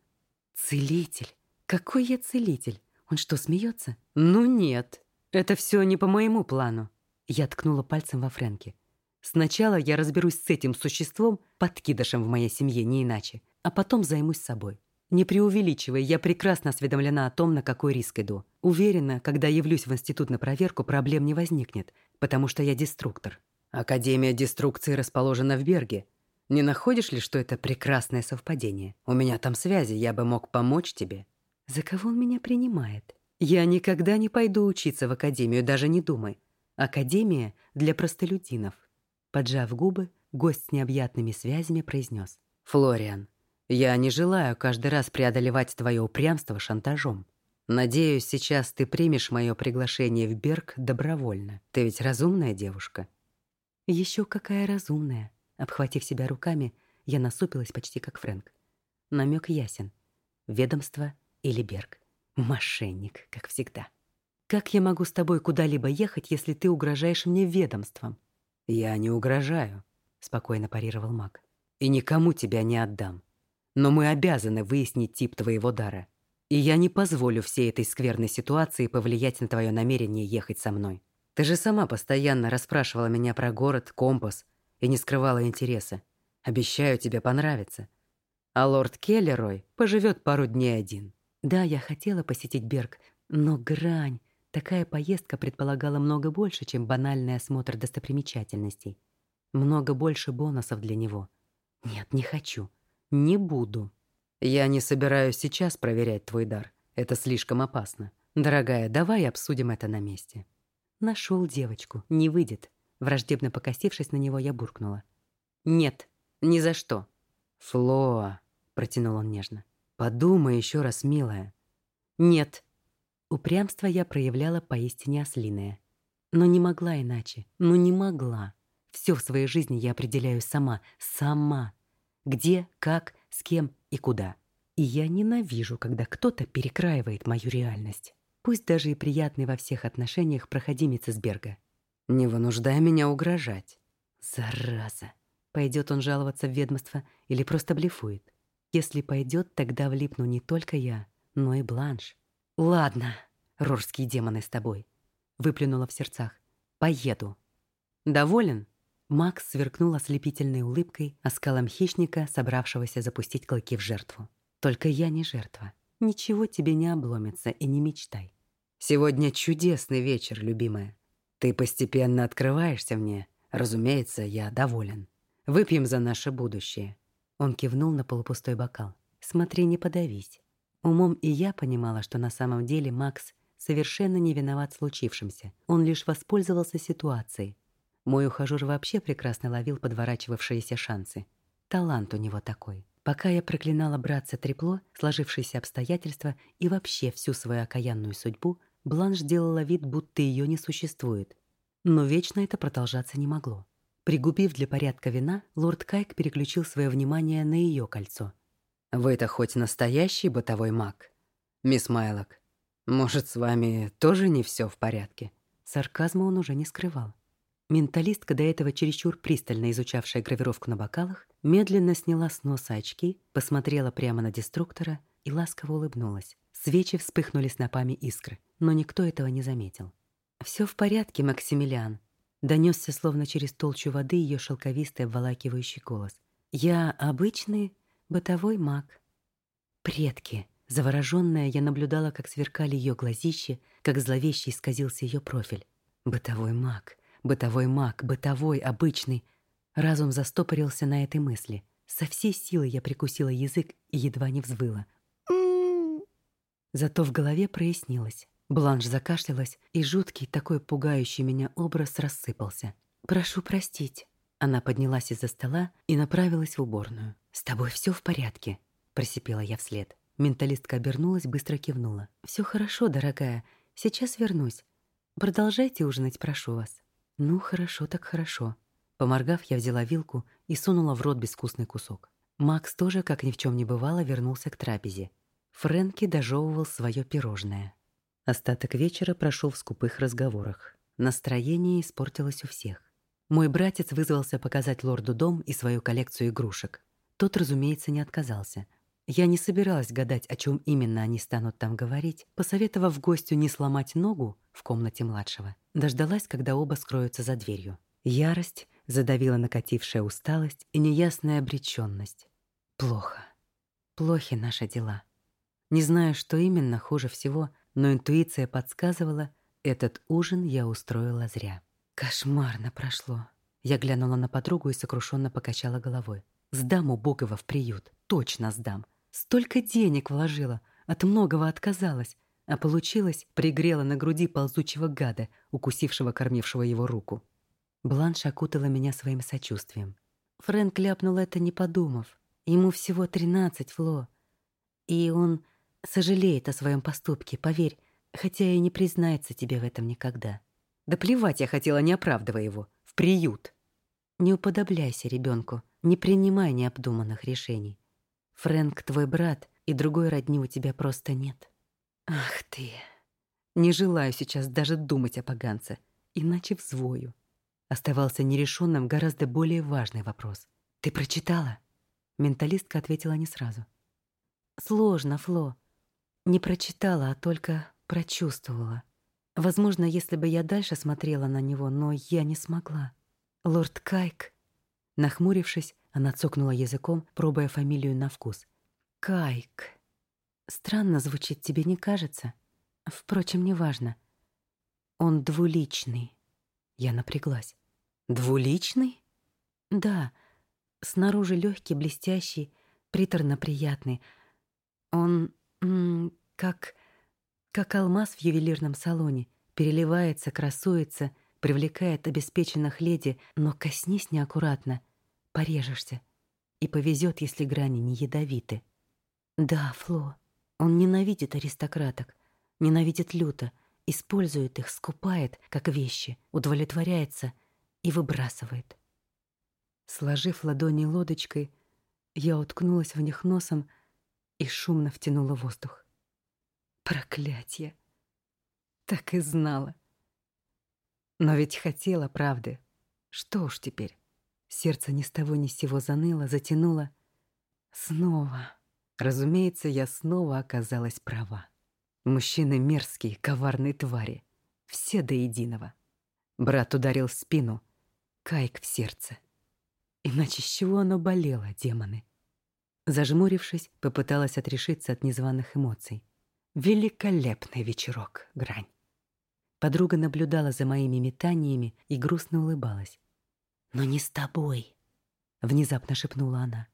«Целитель? Какой я целитель? Он что, смеется? «Ну нет, это все не по моему плану». Я ткнула пальцем во Фрэнке. «Сначала я разберусь с этим существом, подкидышем в моей семье, не иначе, а потом займусь собой. Не преувеличивай, я прекрасно осведомлена о том, на какой риск иду. Уверена, когда явлюсь в институт на проверку, проблем не возникнет, потому что я деструктор». «Академия деструкции расположена в Берге. Не находишь ли, что это прекрасное совпадение? У меня там связи, я бы мог помочь тебе». За кого он меня принимает? Я никогда не пойду учиться в академию, даже не думай. Академия для простолюдинов. Поджав губы, гость с необъятными связями произнес. «Флориан, я не желаю каждый раз преодолевать твое упрямство шантажом. Надеюсь, сейчас ты примешь мое приглашение в Берг добровольно. Ты ведь разумная девушка». Еще какая разумная. Обхватив себя руками, я насупилась почти как Фрэнк. Намек ясен. Ведомство — или Берг. Мошенник, как всегда. Как я могу с тобой куда-либо ехать, если ты угрожаешь мне ведомством? Я не угрожаю, спокойно парировал маг. И никому тебя не отдам. Но мы обязаны выяснить тип твоего дара. И я не позволю всей этой скверной ситуации повлиять на твое намерение ехать со мной. Ты же сама постоянно расспрашивала меня про город, компас и не скрывала интереса. Обещаю, тебе понравится. А лорд Келлерой поживет пару дней один. Да, я хотела посетить Берг, но грань. Такая поездка предполагала много больше, чем банальный осмотр достопримечательностей. Много больше бонусов для него. Нет, не хочу. Не буду. Я не собираюсь сейчас проверять твой дар. Это слишком опасно. Дорогая, давай обсудим это на месте. Нашел девочку. Не выйдет. Враждебно покосившись на него, я буркнула. Нет, ни за что. Флоа, протянул он нежно. Подумай еще раз, милая. Нет. Упрямство я проявляла поистине ослиное. Но не могла иначе. Ну не могла. Все в своей жизни я определяю сама. Сама. Где, как, с кем и куда. И я ненавижу, когда кто-то перекраивает мою реальность. Пусть даже и приятный во всех отношениях проходимец из Берга. Не вынуждай меня угрожать. Зараза. Пойдет он жаловаться в ведомство или просто блефует? Если пойдет, тогда влипну не только я, но и Бланш. Ладно, рорские демоны с тобой. Выплюнула в сердцах. Поеду. Доволен? Макс сверкнул ослепительной улыбкой, оскалом хищника, собравшегося запустить клыки в жертву. Только я не жертва. Ничего тебе не обломится и не мечтай. Сегодня чудесный вечер, любимая. Ты постепенно открываешься мне. Разумеется, я доволен. Выпьем за наше будущее. Он кивнул на полупустой бокал. «Смотри, не подавись». Умом и я понимала, что на самом деле Макс совершенно не виноват в случившемся. Он лишь воспользовался ситуацией. Мой ухажёр вообще прекрасно ловил подворачивавшиеся шансы. Талант у него такой. Пока я проклинала братца Трепло, сложившиеся обстоятельства и вообще всю свою окаянную судьбу, Бланш делала вид, будто ее не существует. Но вечно это продолжаться не могло. Пригубив для порядка вина, лорд Кайк переключил свое внимание на ее кольцо. «Вы-то хоть настоящий бытовой маг, мисс Майлок? Может, с вами тоже не все в порядке?» Сарказма он уже не скрывал. Менталистка, до этого чересчур пристально изучавшая гравировку на бокалах, медленно сняла с носа очки, посмотрела прямо на деструктора и ласково улыбнулась. Свечи вспыхнули снопами искры, но никто этого не заметил. «Все в порядке, Максимилиан», — донесся словно через толщу воды ее шелковистый обволакивающий голос. «Я обычный бытовой маг». «Предки!» Завороженная, я наблюдала, как сверкали ее глазищи, как зловеще исказился ее профиль. «Бытовой маг, бытовой маг, бытовой, обычный». Разум застопорился на этой мысли. Со всей силы я прикусила язык и едва не взвыла. Зато в голове прояснилось. Бланш закашлялась, и жуткий, такой пугающий меня образ рассыпался. «Прошу простить». Она поднялась из-за стола и направилась в уборную. «С тобой все в порядке?» – просипела я вслед. Менталистка обернулась, быстро кивнула. «Все хорошо, дорогая. Сейчас вернусь. Продолжайте ужинать, прошу вас». «Ну, хорошо так хорошо». Поморгав, я взяла вилку и сунула в рот безвкусный кусок. Макс тоже, как ни в чем не бывало, вернулся к трапезе. Фрэнки дожевывал свое пирожное. Остаток вечера прошел в скупых разговорах. Настроение испортилось у всех. Мой братец вызвался показать лорду дом и свою коллекцию игрушек. Тот, разумеется, не отказался. Я не собиралась гадать, о чем именно они станут там говорить, посоветовав гостю не сломать ногу в комнате младшего. Дождалась, когда оба скроются за дверью. Ярость задавила накатившая усталость и неясная обреченность. Плохо. Плохи наши дела. Не знаю, что именно хуже всего, но интуиция подсказывала, этот ужин я устроила зря. Кошмарно прошло. Я глянула на подругу и сокрушенно покачала головой. Сдам убогого в приют. Точно сдам. Столько денег вложила, от многого отказалась, а получилось, пригрела на груди ползучего гада, укусившего кормившего его руку. Бланш окутала меня своим сочувствием. Фрэнк ляпнул это, не подумав. Ему всего тринадцать, Фло. И он Сожалеет о своем поступке, поверь, хотя и не признается тебе в этом никогда. Да плевать я хотела, не оправдывая его. В приют. Не уподобляйся ребенку, не принимай необдуманных решений. Фрэнк твой брат, и другой родни у тебя просто нет. Ах ты. Не желаю сейчас даже думать о поганце, иначе взвою. Оставался нерешенным гораздо более важный вопрос. Ты прочитала? Менталистка ответила не сразу. Сложно, Фло. Не прочитала, а только прочувствовала. Возможно, если бы я дальше смотрела на него, но я не смогла. Лорд Кайк. Нахмурившись, она цокнула языком, пробуя фамилию на вкус. Кайк. Странно звучит, тебе не кажется? Впрочем, неважно. Он двуличный. Я напряглась. Двуличный? Да. Снаружи легкий, блестящий, приторно приятный. Он как... как алмаз в ювелирном салоне. Переливается, красуется, привлекает обеспеченных леди, но коснись неаккуратно, порежешься. И повезет, если грани не ядовиты. Да, Фло, он ненавидит аристократок, ненавидит люто, использует их, скупает, как вещи, удовлетворяется и выбрасывает. Сложив ладони лодочкой, я уткнулась в них носом, и шумно втянула воздух. Проклятье! Так и знала. Но ведь хотела правды. Что уж теперь? Сердце ни с того ни с сего заныло, затянуло. Снова. Разумеется, я снова оказалась права. Мужчины мерзкие, коварные твари. Все до единого. Брат ударил в спину, кайк в сердце. Иначе с чего оно болело, демоны? Зажмурившись, попыталась отрешиться от незваных эмоций. Великолепный вечерок, Грань. Подруга наблюдала за моими метаниями и грустно улыбалась. «Но не с тобой», — внезапно шепнула она.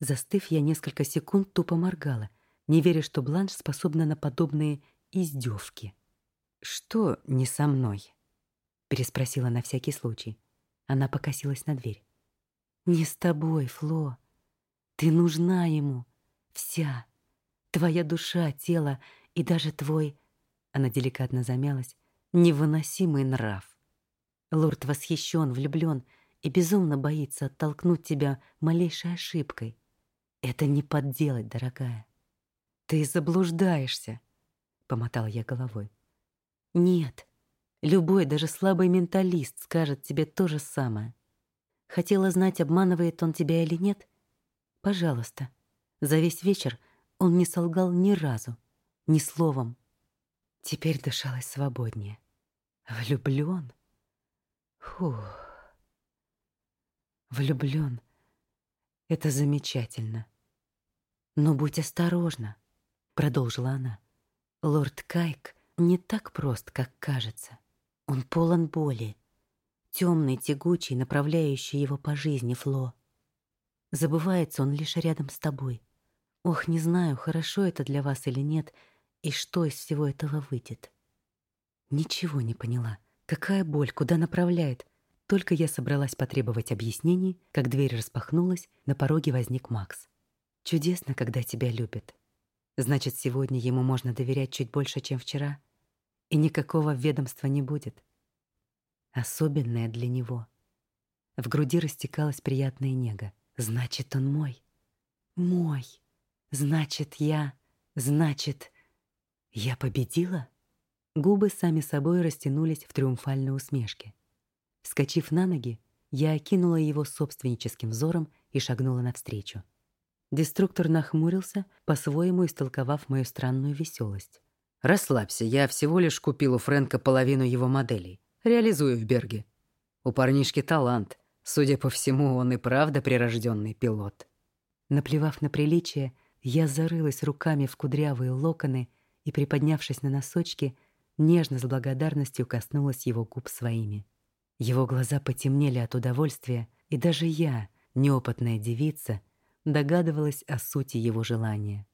Застыв, я несколько секунд тупо моргала, не веря, что Бланш способна на подобные издевки. «Что не со мной?» — переспросила на всякий случай. Она покосилась на дверь. «Не с тобой, Фло», ты нужна ему. Вся. Твоя душа, тело и даже твой... Она деликатно замялась. Невыносимый нрав. Лорд восхищен, влюблен и безумно боится оттолкнуть тебя малейшей ошибкой. Это не подделать, дорогая. Ты заблуждаешься, — помотал я головой. Нет, Любой, даже слабый менталист скажет тебе то же самое. Хотела знать, обманывает он тебя или нет? Пожалуйста. За весь вечер он не солгал ни разу, ни словом. Теперь дышалась свободнее. Влюблён? Фух. Влюблён. Это замечательно. Но будь осторожна, продолжила она. Лорд Кайк не так прост, как кажется. Он полон боли, темный, тягучий, направляющий его по жизни, Фло. Забывается он лишь рядом с тобой. Ох, не знаю, хорошо это для вас или нет, и что из всего этого выйдет. Ничего не поняла. Какая боль, куда направляет? Только я собралась потребовать объяснений, как дверь распахнулась, на пороге возник Макс. Чудесно, когда тебя любят. Значит, сегодня ему можно доверять чуть больше, чем вчера, и никакого ведомства не будет. Особенное для него. В груди растекалась приятная нега. Значит, он мой. Мой. Значит, я... Значит, я победила? Губы сами собой растянулись в триумфальной усмешке. Вскочив на ноги, я окинула его собственническим взором и шагнула навстречу. Деструктор нахмурился, по-своему истолковав мою странную веселость. «Расслабься, я всего лишь купил у Фрэнка половину его моделей. Реализую в Берге. У парнишки талант. Судя по всему, он и правда прирожденный пилот». Наплевав на приличие, я зарылась руками в кудрявые локоны и, приподнявшись на носочки, нежно с благодарностью коснулась его губ своими. Его глаза потемнели от удовольствия, и даже я, неопытная девица, догадывалась о сути его желания.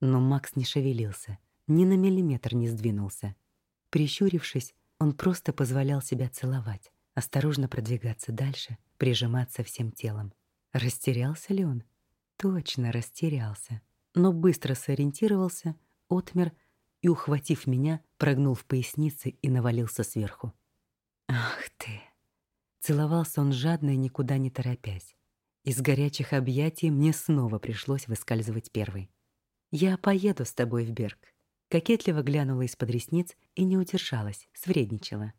Но Макс не шевелился, ни на миллиметр не сдвинулся. Прищурившись, он просто позволял себя целовать, осторожно продвигаться дальше, прижиматься всем телом. Растерялся ли он? Точно растерялся. Но быстро сориентировался, отмер и, ухватив меня, прогнул в пояснице и навалился сверху. «Ах ты!» Целовался он жадно и никуда не торопясь. Из горячих объятий мне снова пришлось выскальзывать первой. «Я поеду с тобой в Берг». Кокетливо глянула из-под ресниц и не удержалась, свредничала.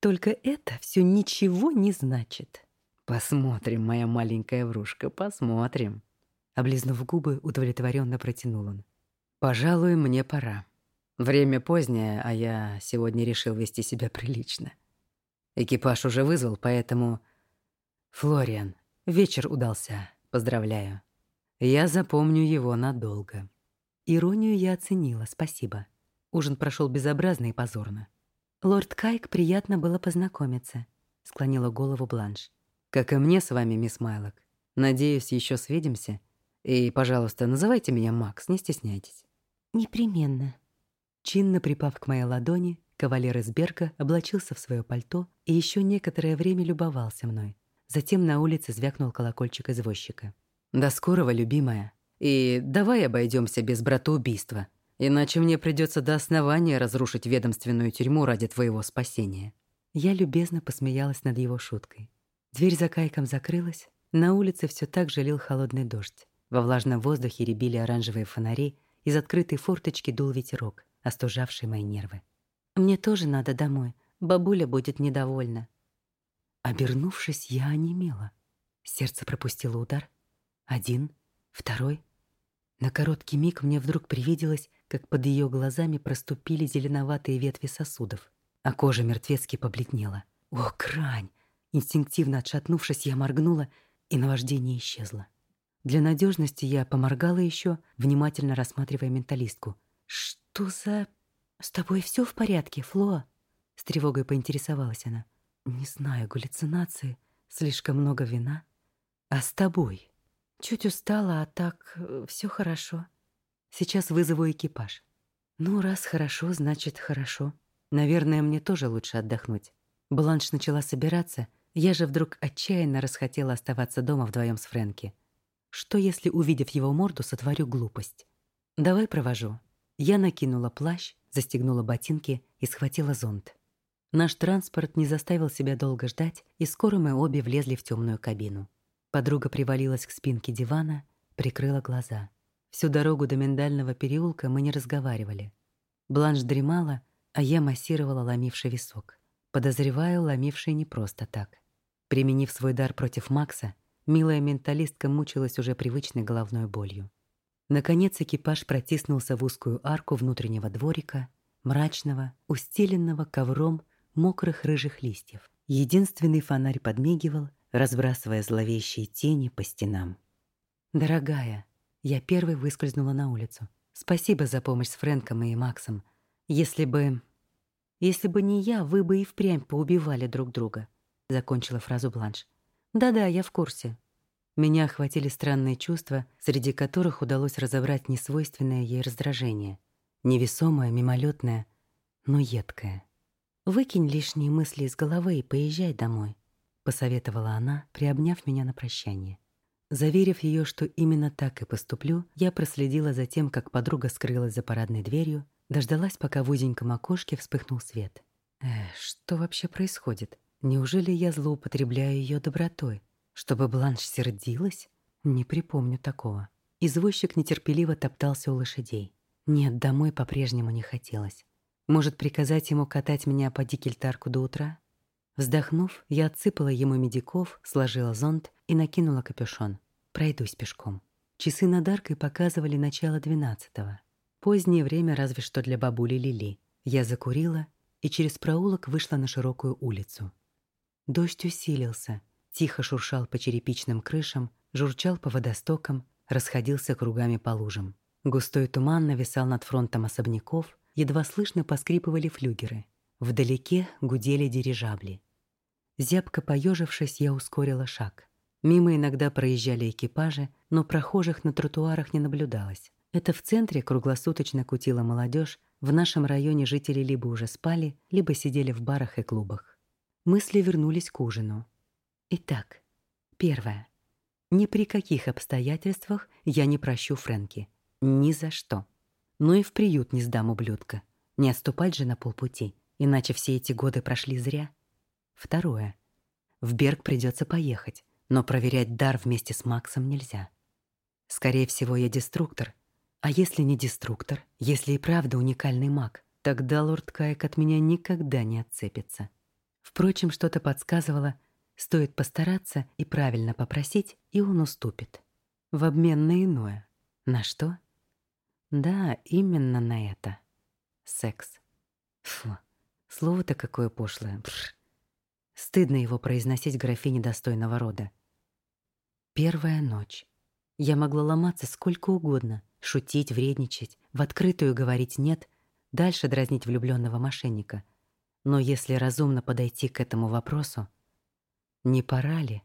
«Только это все ничего не значит». «Посмотрим, моя маленькая врушка, посмотрим». Облизнув губы, удовлетворенно протянул он. «Пожалуй, мне пора». Время позднее, а я сегодня решил вести себя прилично. Экипаж уже вызвал, поэтому... Флориан, вечер удался. Поздравляю. Я запомню его надолго. Иронию я оценила, спасибо. Ужин прошел безобразно и позорно. Лорд Кайк приятно было познакомиться, склонила голову Бланш. Как и мне с вами, мисс Майлок. Надеюсь, еще свидимся. И, пожалуйста, называйте меня Макс, не стесняйтесь. Непременно. Чинно припав к моей ладони, кавалер из Берга облачился в свое пальто и еще некоторое время любовался мной. Затем на улице звякнул колокольчик извозчика. «До скорого, любимая. И давай обойдемся без братоубийства, иначе мне придется до основания разрушить ведомственную тюрьму ради твоего спасения». Я любезно посмеялась над его шуткой. Дверь за кайком закрылась, на улице все так же лил холодный дождь. Во влажном воздухе рябили оранжевые фонари, из открытой форточки дул ветерок остужавший мои нервы. «Мне тоже надо домой. Бабуля будет недовольна». Обернувшись, я онемела. Сердце пропустило удар. Один, второй. На короткий миг мне вдруг привиделось, как под ее глазами проступили зеленоватые ветви сосудов, а кожа мертвецки побледнела. О, крань! Инстинктивно отшатнувшись, я моргнула, и наваждение исчезло. Для надежности я поморгала еще, внимательно рассматривая менталистку. «Что за... С тобой все в порядке, Фло?» С тревогой поинтересовалась она. «Не знаю, галлюцинации, слишком много вина. А с тобой?» «Чуть устала, а так э, все хорошо. Сейчас вызову экипаж». «Ну, раз хорошо, значит, хорошо. Наверное, мне тоже лучше отдохнуть». Бланш начала собираться, я же вдруг отчаянно расхотела оставаться дома вдвоем с Фрэнки. Что, если, увидев его морду, сотворю глупость? «Давай провожу», я накинула плащ, застегнула ботинки и схватила зонт. Наш транспорт не заставил себя долго ждать, и скоро мы обе влезли в темную кабину. Подруга привалилась к спинке дивана, прикрыла глаза. Всю дорогу до миндального переулка мы не разговаривали. Бланш дремала, а я массировала ломивший висок. Подозреваю, ломивший не просто так. Применив свой дар против Макса, милая менталистка мучилась уже привычной головной болью. Наконец экипаж протиснулся в узкую арку внутреннего дворика, мрачного, устеленного ковром мокрых рыжих листьев. Единственный фонарь подмигивал, разбрасывая зловещие тени по стенам. «Дорогая», я первой выскользнула на улицу. «Спасибо за помощь с Фрэнком и Максом. Если бы... Если бы не я, вы бы и впрямь поубивали друг друга», — закончила фразу Бланш. «Да-да, я в курсе». Меня охватили странные чувства, среди которых удалось разобрать несвойственное ей раздражение. Невесомое, мимолетное, но едкое. «Выкинь лишние мысли из головы и поезжай домой», — посоветовала она, приобняв меня на прощание. Заверив ее, что именно так и поступлю, я проследила за тем, как подруга скрылась за парадной дверью, дождалась, пока в узеньком окошке вспыхнул свет. Эх, что вообще происходит? Неужели я злоупотребляю ее добротой? Чтобы Бланш сердилась? Не припомню такого. Извозчик нетерпеливо топтался у лошадей. Нет, домой по-прежнему не хотелось. Может, приказать ему катать меня по дикельтарку до утра? Вздохнув, я отсыпала ему медиков, сложила зонт и накинула капюшон. Пройдусь пешком. Часы над аркой показывали начало двенадцатого. Позднее время разве что для бабули Лили. Я закурила и через проулок вышла на широкую улицу. Дождь усилился, тихо шуршал по черепичным крышам, журчал по водостокам, расходился кругами по лужам. Густой туман нависал над фронтом особняков, едва слышно поскрипывали флюгеры. Вдалеке гудели дирижабли. Зябко поежившись, я ускорила шаг. Мимо иногда проезжали экипажи, но прохожих на тротуарах не наблюдалось. Это в центре круглосуточно кутила молодежь, в нашем районе жители либо уже спали, либо сидели в барах и клубах. Мысли вернулись к ужину. Итак, первое. Ни при каких обстоятельствах я не прощу Фрэнки. Ни за что. Ну и в приют не сдам ублюдка. Не отступать же на полпути, иначе все эти годы прошли зря. Второе. В Берг придется поехать, но проверять дар вместе с Максом нельзя. Скорее всего, я деструктор. А если не деструктор, если и правда уникальный маг, тогда лорд Кайк от меня никогда не отцепится. Впрочем, что-то подсказывало, стоит постараться и правильно попросить, и он уступит. В обмен на иное. На что? Да, именно на это. Секс. Фу, слово-то какое пошлое. Бррр. Стыдно его произносить графине достойного рода. Первая ночь. Я могла ломаться сколько угодно, шутить, вредничать, в открытую говорить «нет», дальше дразнить влюбленного мошенника. Но если разумно подойти к этому вопросу, не пора ли?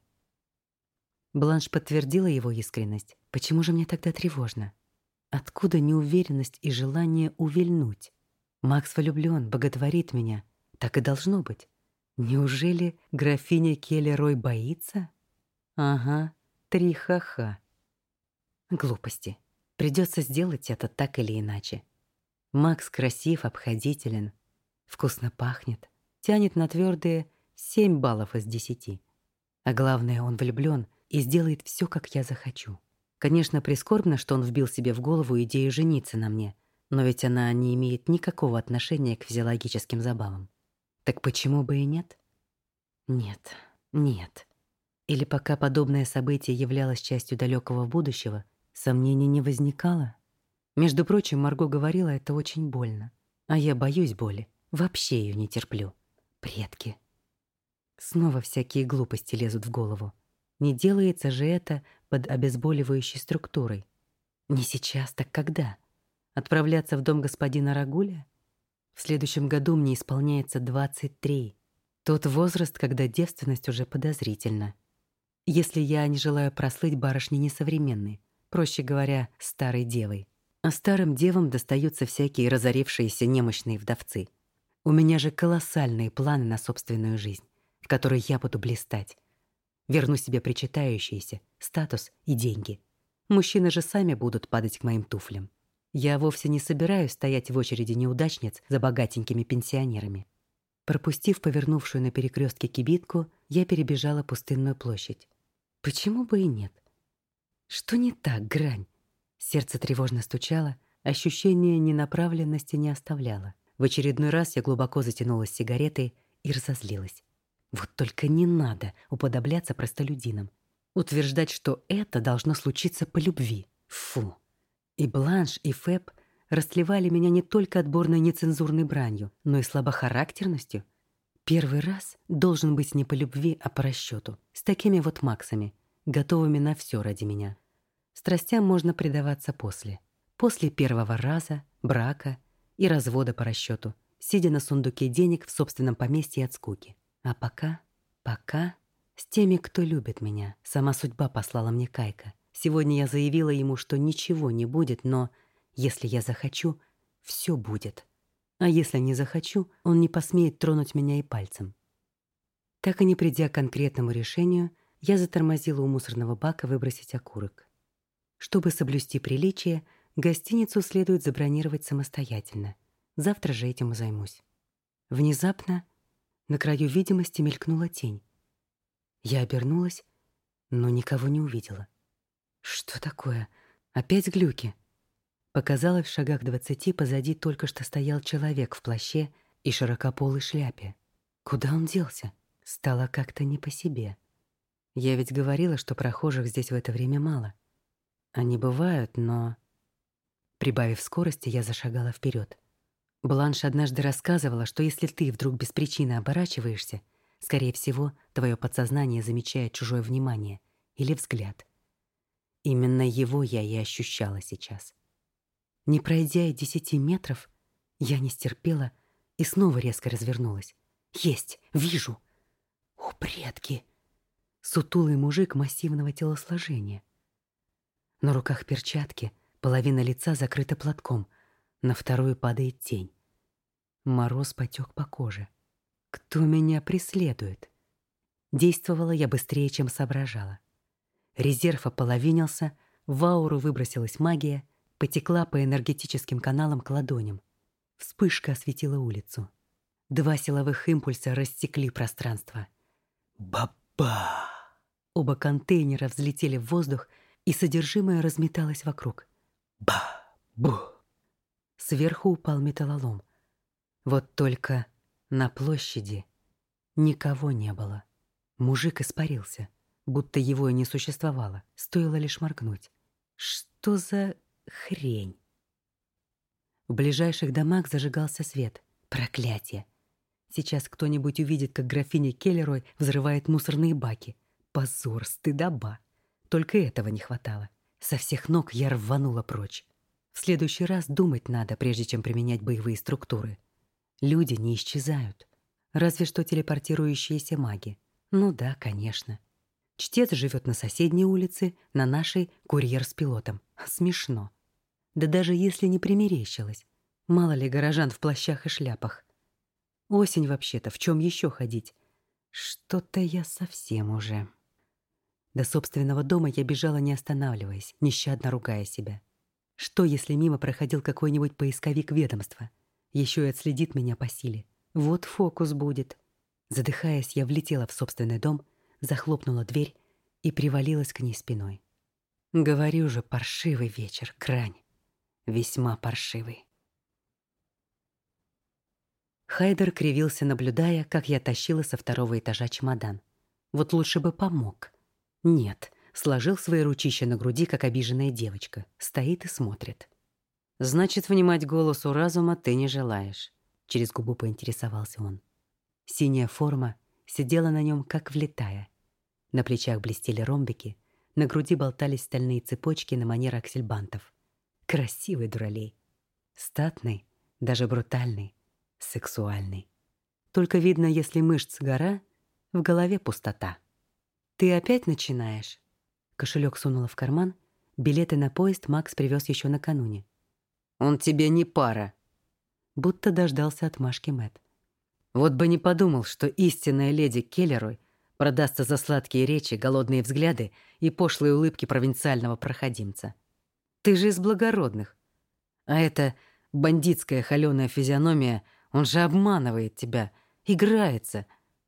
Бланш подтвердила его искренность. Почему же мне тогда тревожно? Откуда неуверенность и желание увильнуть? Макс влюблён, боготворит меня. Так и должно быть. Неужели графиня Келлерой боится? Ага, три ха-ха. Глупости. Придется сделать это так или иначе. Макс красив, обходителен, вкусно пахнет, тянет на твердые семь баллов из десяти. А главное, он влюблён и сделает всё, как я захочу. Конечно, прискорбно, что он вбил себе в голову идею жениться на мне, но ведь она не имеет никакого отношения к физиологическим забавам. Так почему бы и нет? Нет, нет. Или пока подобное событие являлось частью далекого будущего, сомнений не возникало? Между прочим, Марго говорила, это очень больно. А я боюсь боли. Вообще ее не терплю. Предки. Снова всякие глупости лезут в голову. Не делается же это под обезболивающей структурой. Не сейчас, так когда? Отправляться в дом господина Рагуля? В следующем году мне исполняется 23. Тот возраст, когда девственность уже подозрительна. Если я не желаю прослыть барышней несовременной, проще говоря, старой девой. А старым девам достаются всякие разорившиеся немощные вдовцы. У меня же колоссальные планы на собственную жизнь, которой я буду блистать. Верну себе причитающиеся, статус и деньги. Мужчины же сами будут падать к моим туфлям. Я вовсе не собираюсь стоять в очереди неудачниц за богатенькими пенсионерами. Пропустив повернувшую на перекрестке кибитку, я перебежала пустынную площадь. Почему бы и нет? Что не так, грань? Сердце тревожно стучало, ощущение ненаправленности не оставляло. В очередной раз я глубоко затянулась сигаретой и разозлилась. Вот только не надо уподобляться простолюдинам. Утверждать, что это должно случиться по любви. Фу. И Бланш, и Фэб растлевали меня не только отборной нецензурной бранью, но и слабохарактерностью. Первый раз должен быть не по любви, а по расчету. С такими вот Максами, готовыми на все ради меня. Страстям можно предаваться после. После первого раза, брака и развода по расчету, сидя на сундуке денег в собственном поместье от скуки. А пока, пока с теми, кто любит меня. Сама судьба послала мне Кайка. Сегодня я заявила ему, что ничего не будет, но если я захочу, все будет. А если не захочу, он не посмеет тронуть меня и пальцем. Так и не придя к конкретному решению, я затормозила у мусорного бака выбросить окурок. Чтобы соблюсти приличие, гостиницу следует забронировать самостоятельно. Завтра же этим и займусь. Внезапно на краю видимости мелькнула тень. Я обернулась, но никого не увидела. Что такое? Опять глюки? Показалось в шагах двадцати позади только что стоял человек в плаще и широкополой шляпе. Куда он делся? Стало как-то не по себе. Я ведь говорила, что прохожих здесь в это время мало. Они бывают, но... Прибавив скорости, я зашагала вперед. Бланш однажды рассказывала, что если ты вдруг без причины оборачиваешься, скорее всего, твое подсознание замечает чужое внимание или взгляд. Именно его я и ощущала сейчас. Не пройдя и десяти метров, я не стерпела и снова резко развернулась. «Есть! Вижу!» «О, предки!» Сутулый мужик массивного телосложения. На руках перчатки, половина лица закрыта платком — на вторую падает тень. Мороз потек по коже. Кто меня преследует? Действовала я быстрее, чем соображала. Резерв ополовинился, в ауру выбросилась магия, потекла по энергетическим каналам к ладоням. Вспышка осветила улицу. Два силовых импульса рассекли пространство. Ба-ба! Оба контейнера взлетели в воздух, и содержимое разметалось вокруг. Ба-бу! Сверху упал металлолом. Вот только на площади никого не было. Мужик испарился, будто его и не существовало, стоило лишь моргнуть. Что за хрень? В ближайших домах зажигался свет. Проклятие! Сейчас кто-нибудь увидит, как графиня Келлерой взрывает мусорные баки. Позор, стыдоба. Только этого не хватало. Со всех ног я рванула прочь. В следующий раз думать надо, прежде чем применять боевые структуры. Люди не исчезают. Разве что телепортирующиеся маги. Ну да, конечно. Чтец живет на соседней улице, на нашей курьер с пилотом. Смешно. Да даже если не примерещилось. Мало ли горожан в плащах и шляпах. Осень вообще-то, в чем еще ходить? Что-то я совсем уже... До собственного дома я бежала, не останавливаясь, нещадно ругая себя. Что, если мимо проходил какой-нибудь поисковик ведомства? Еще и отследит меня по силе. Вот фокус будет. Задыхаясь, я влетела в собственный дом, захлопнула дверь и привалилась к ней спиной. Говорю же, паршивый вечер, крань. Весьма паршивый. Хайдер кривился, наблюдая, как я тащила со второго этажа чемодан. Вот лучше бы помог. Нет, сложил свои ручища на груди, как обиженная девочка, стоит и смотрит. «Значит, внимать голосу разума ты не желаешь», — через губу поинтересовался он. Синяя форма сидела на нем, как влетая. На плечах блестели ромбики, на груди болтались стальные цепочки на манер аксельбантов. Красивый дуралей. Статный, даже брутальный, сексуальный. Только видно, если мышц гора, в голове пустота. «Ты опять начинаешь?» Кошелек сунула в карман. Билеты на поезд Макс привез еще накануне. «Он тебе не пара!» Будто дождался отмашки Мэт. «Вот бы не подумал, что истинная леди Келлерой продастся за сладкие речи, голодные взгляды и пошлые улыбки провинциального проходимца. Ты же из благородных. А эта бандитская холёная физиономия, он же обманывает тебя, играется,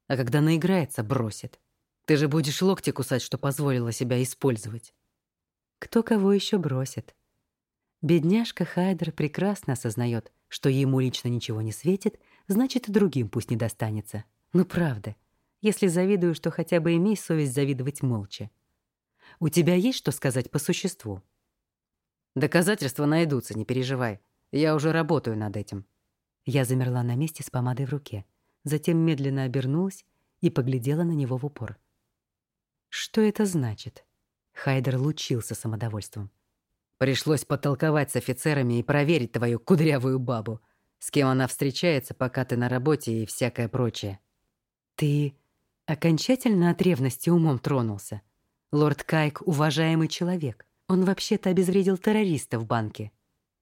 а когда наиграется, бросит. Ты же будешь локти кусать, что позволила себя использовать. Кто кого еще бросит? Бедняжка Хайдер прекрасно осознает, что ему лично ничего не светит, значит, и другим пусть не достанется. Ну, правда. Если завидую, что хотя бы имей совесть завидовать молча. У тебя есть что сказать по существу? Доказательства найдутся, не переживай. Я уже работаю над этим. Я замерла на месте с помадой в руке, затем медленно обернулась и поглядела на него в упор. Что это значит? Хайдер лучился самодовольством. Пришлось потолковать с офицерами и проверить твою кудрявую бабу, с кем она встречается, пока ты на работе и всякое прочее. Ты окончательно от ревности умом тронулся. Лорд Кайк — уважаемый человек. Он вообще-то обезвредил террориста в банке.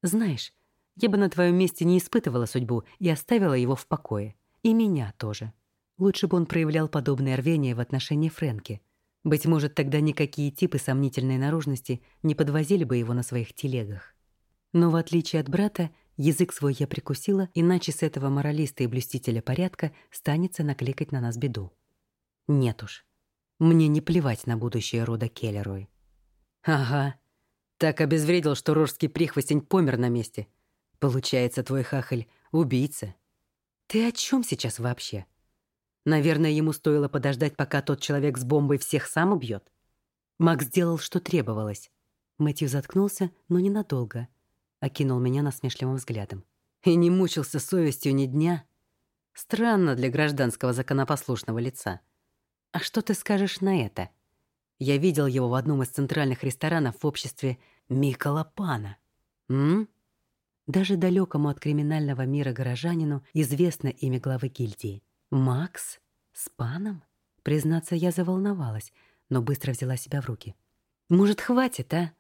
Знаешь, я бы на твоем месте не испытывала судьбу и оставила его в покое. И меня тоже. Лучше бы он проявлял подобное рвение в отношении Фрэнки. Быть может, тогда никакие типы сомнительной наружности не подвозили бы его на своих телегах. Но в отличие от брата, язык свой я прикусила, иначе с этого моралиста и блюстителя порядка станется накликать на нас беду. Нет уж. Мне не плевать на будущее рода Келлерой. Ага. Так обезвредил, что рожский прихвостень помер на месте. Получается, твой хахаль — убийца. Ты о чем сейчас вообще? Наверное, ему стоило подождать, пока тот человек с бомбой всех сам убьет. Макс сделал, что требовалось. Мэтью заткнулся, но ненадолго. Окинул меня насмешливым взглядом. И не мучился совестью ни дня. Странно для гражданского законопослушного лица. А что ты скажешь на это? Я видел его в одном из центральных ресторанов в обществе Микола Пана. М? Даже далекому от криминального мира горожанину известно имя главы гильдии. Макс? С паном? Признаться, я заволновалась, но быстро взяла себя в руки. Может, хватит, а?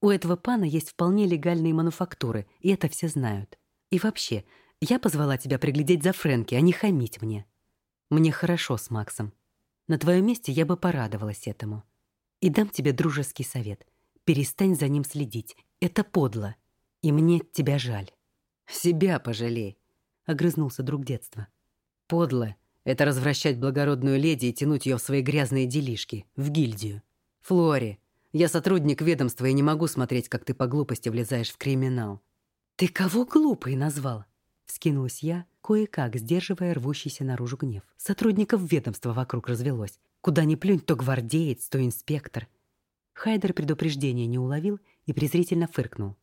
У этого пана есть вполне легальные мануфактуры, и это все знают. И вообще, я позвала тебя приглядеть за Фрэнки, а не хамить мне. Мне хорошо с Максом. На твоем месте я бы порадовалась этому. И дам тебе дружеский совет. Перестань за ним следить. Это подло. И мне тебя жаль. Себя пожалей, огрызнулся друг детства. Подло — это развращать благородную леди и тянуть ее в свои грязные делишки, в гильдию. Флори, я сотрудник ведомства и не могу смотреть, как ты по глупости влезаешь в криминал. Ты кого глупый назвал? Вскинулась я, кое-как сдерживая рвущийся наружу гнев. Сотрудников ведомства вокруг развелось. Куда ни плюнь, то гвардеец, то инспектор. Хайдер предупреждения не уловил и презрительно фыркнул.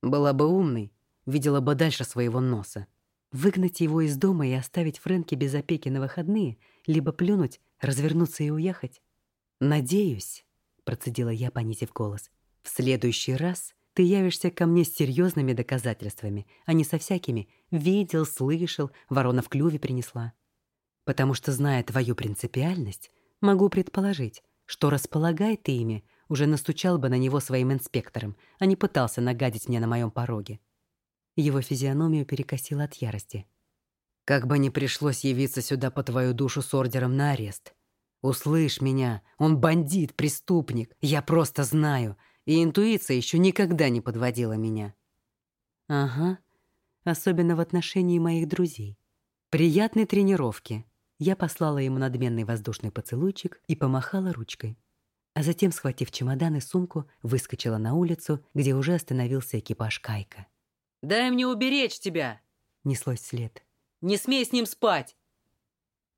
Была бы умной, видела бы дальше своего носа. Выгнать его из дома и оставить Фрэнки без опеки на выходные, либо плюнуть, развернуться и уехать? «Надеюсь», — процедила я, понизив голос, «в следующий раз ты явишься ко мне с серьезными доказательствами, а не со всякими «видел», «слышал», «ворона в клюве принесла». Потому что, зная твою принципиальность, могу предположить, что, располагай ты ими, уже настучал бы на него своим инспектором, а не пытался нагадить мне на моем пороге. Его физиономию перекосило от ярости. «Как бы ни пришлось явиться сюда по твою душу с ордером на арест. Услышь меня, он бандит, преступник, я просто знаю, и интуиция еще никогда не подводила меня». «Ага, особенно в отношении моих друзей. Приятной тренировки». Я послала ему надменный воздушный поцелуйчик и помахала ручкой а затем, схватив чемодан и сумку, выскочила на улицу, где уже остановился экипаж Кайка. «Дай мне уберечь тебя!» — неслось вслед. «Не смей с ним спать!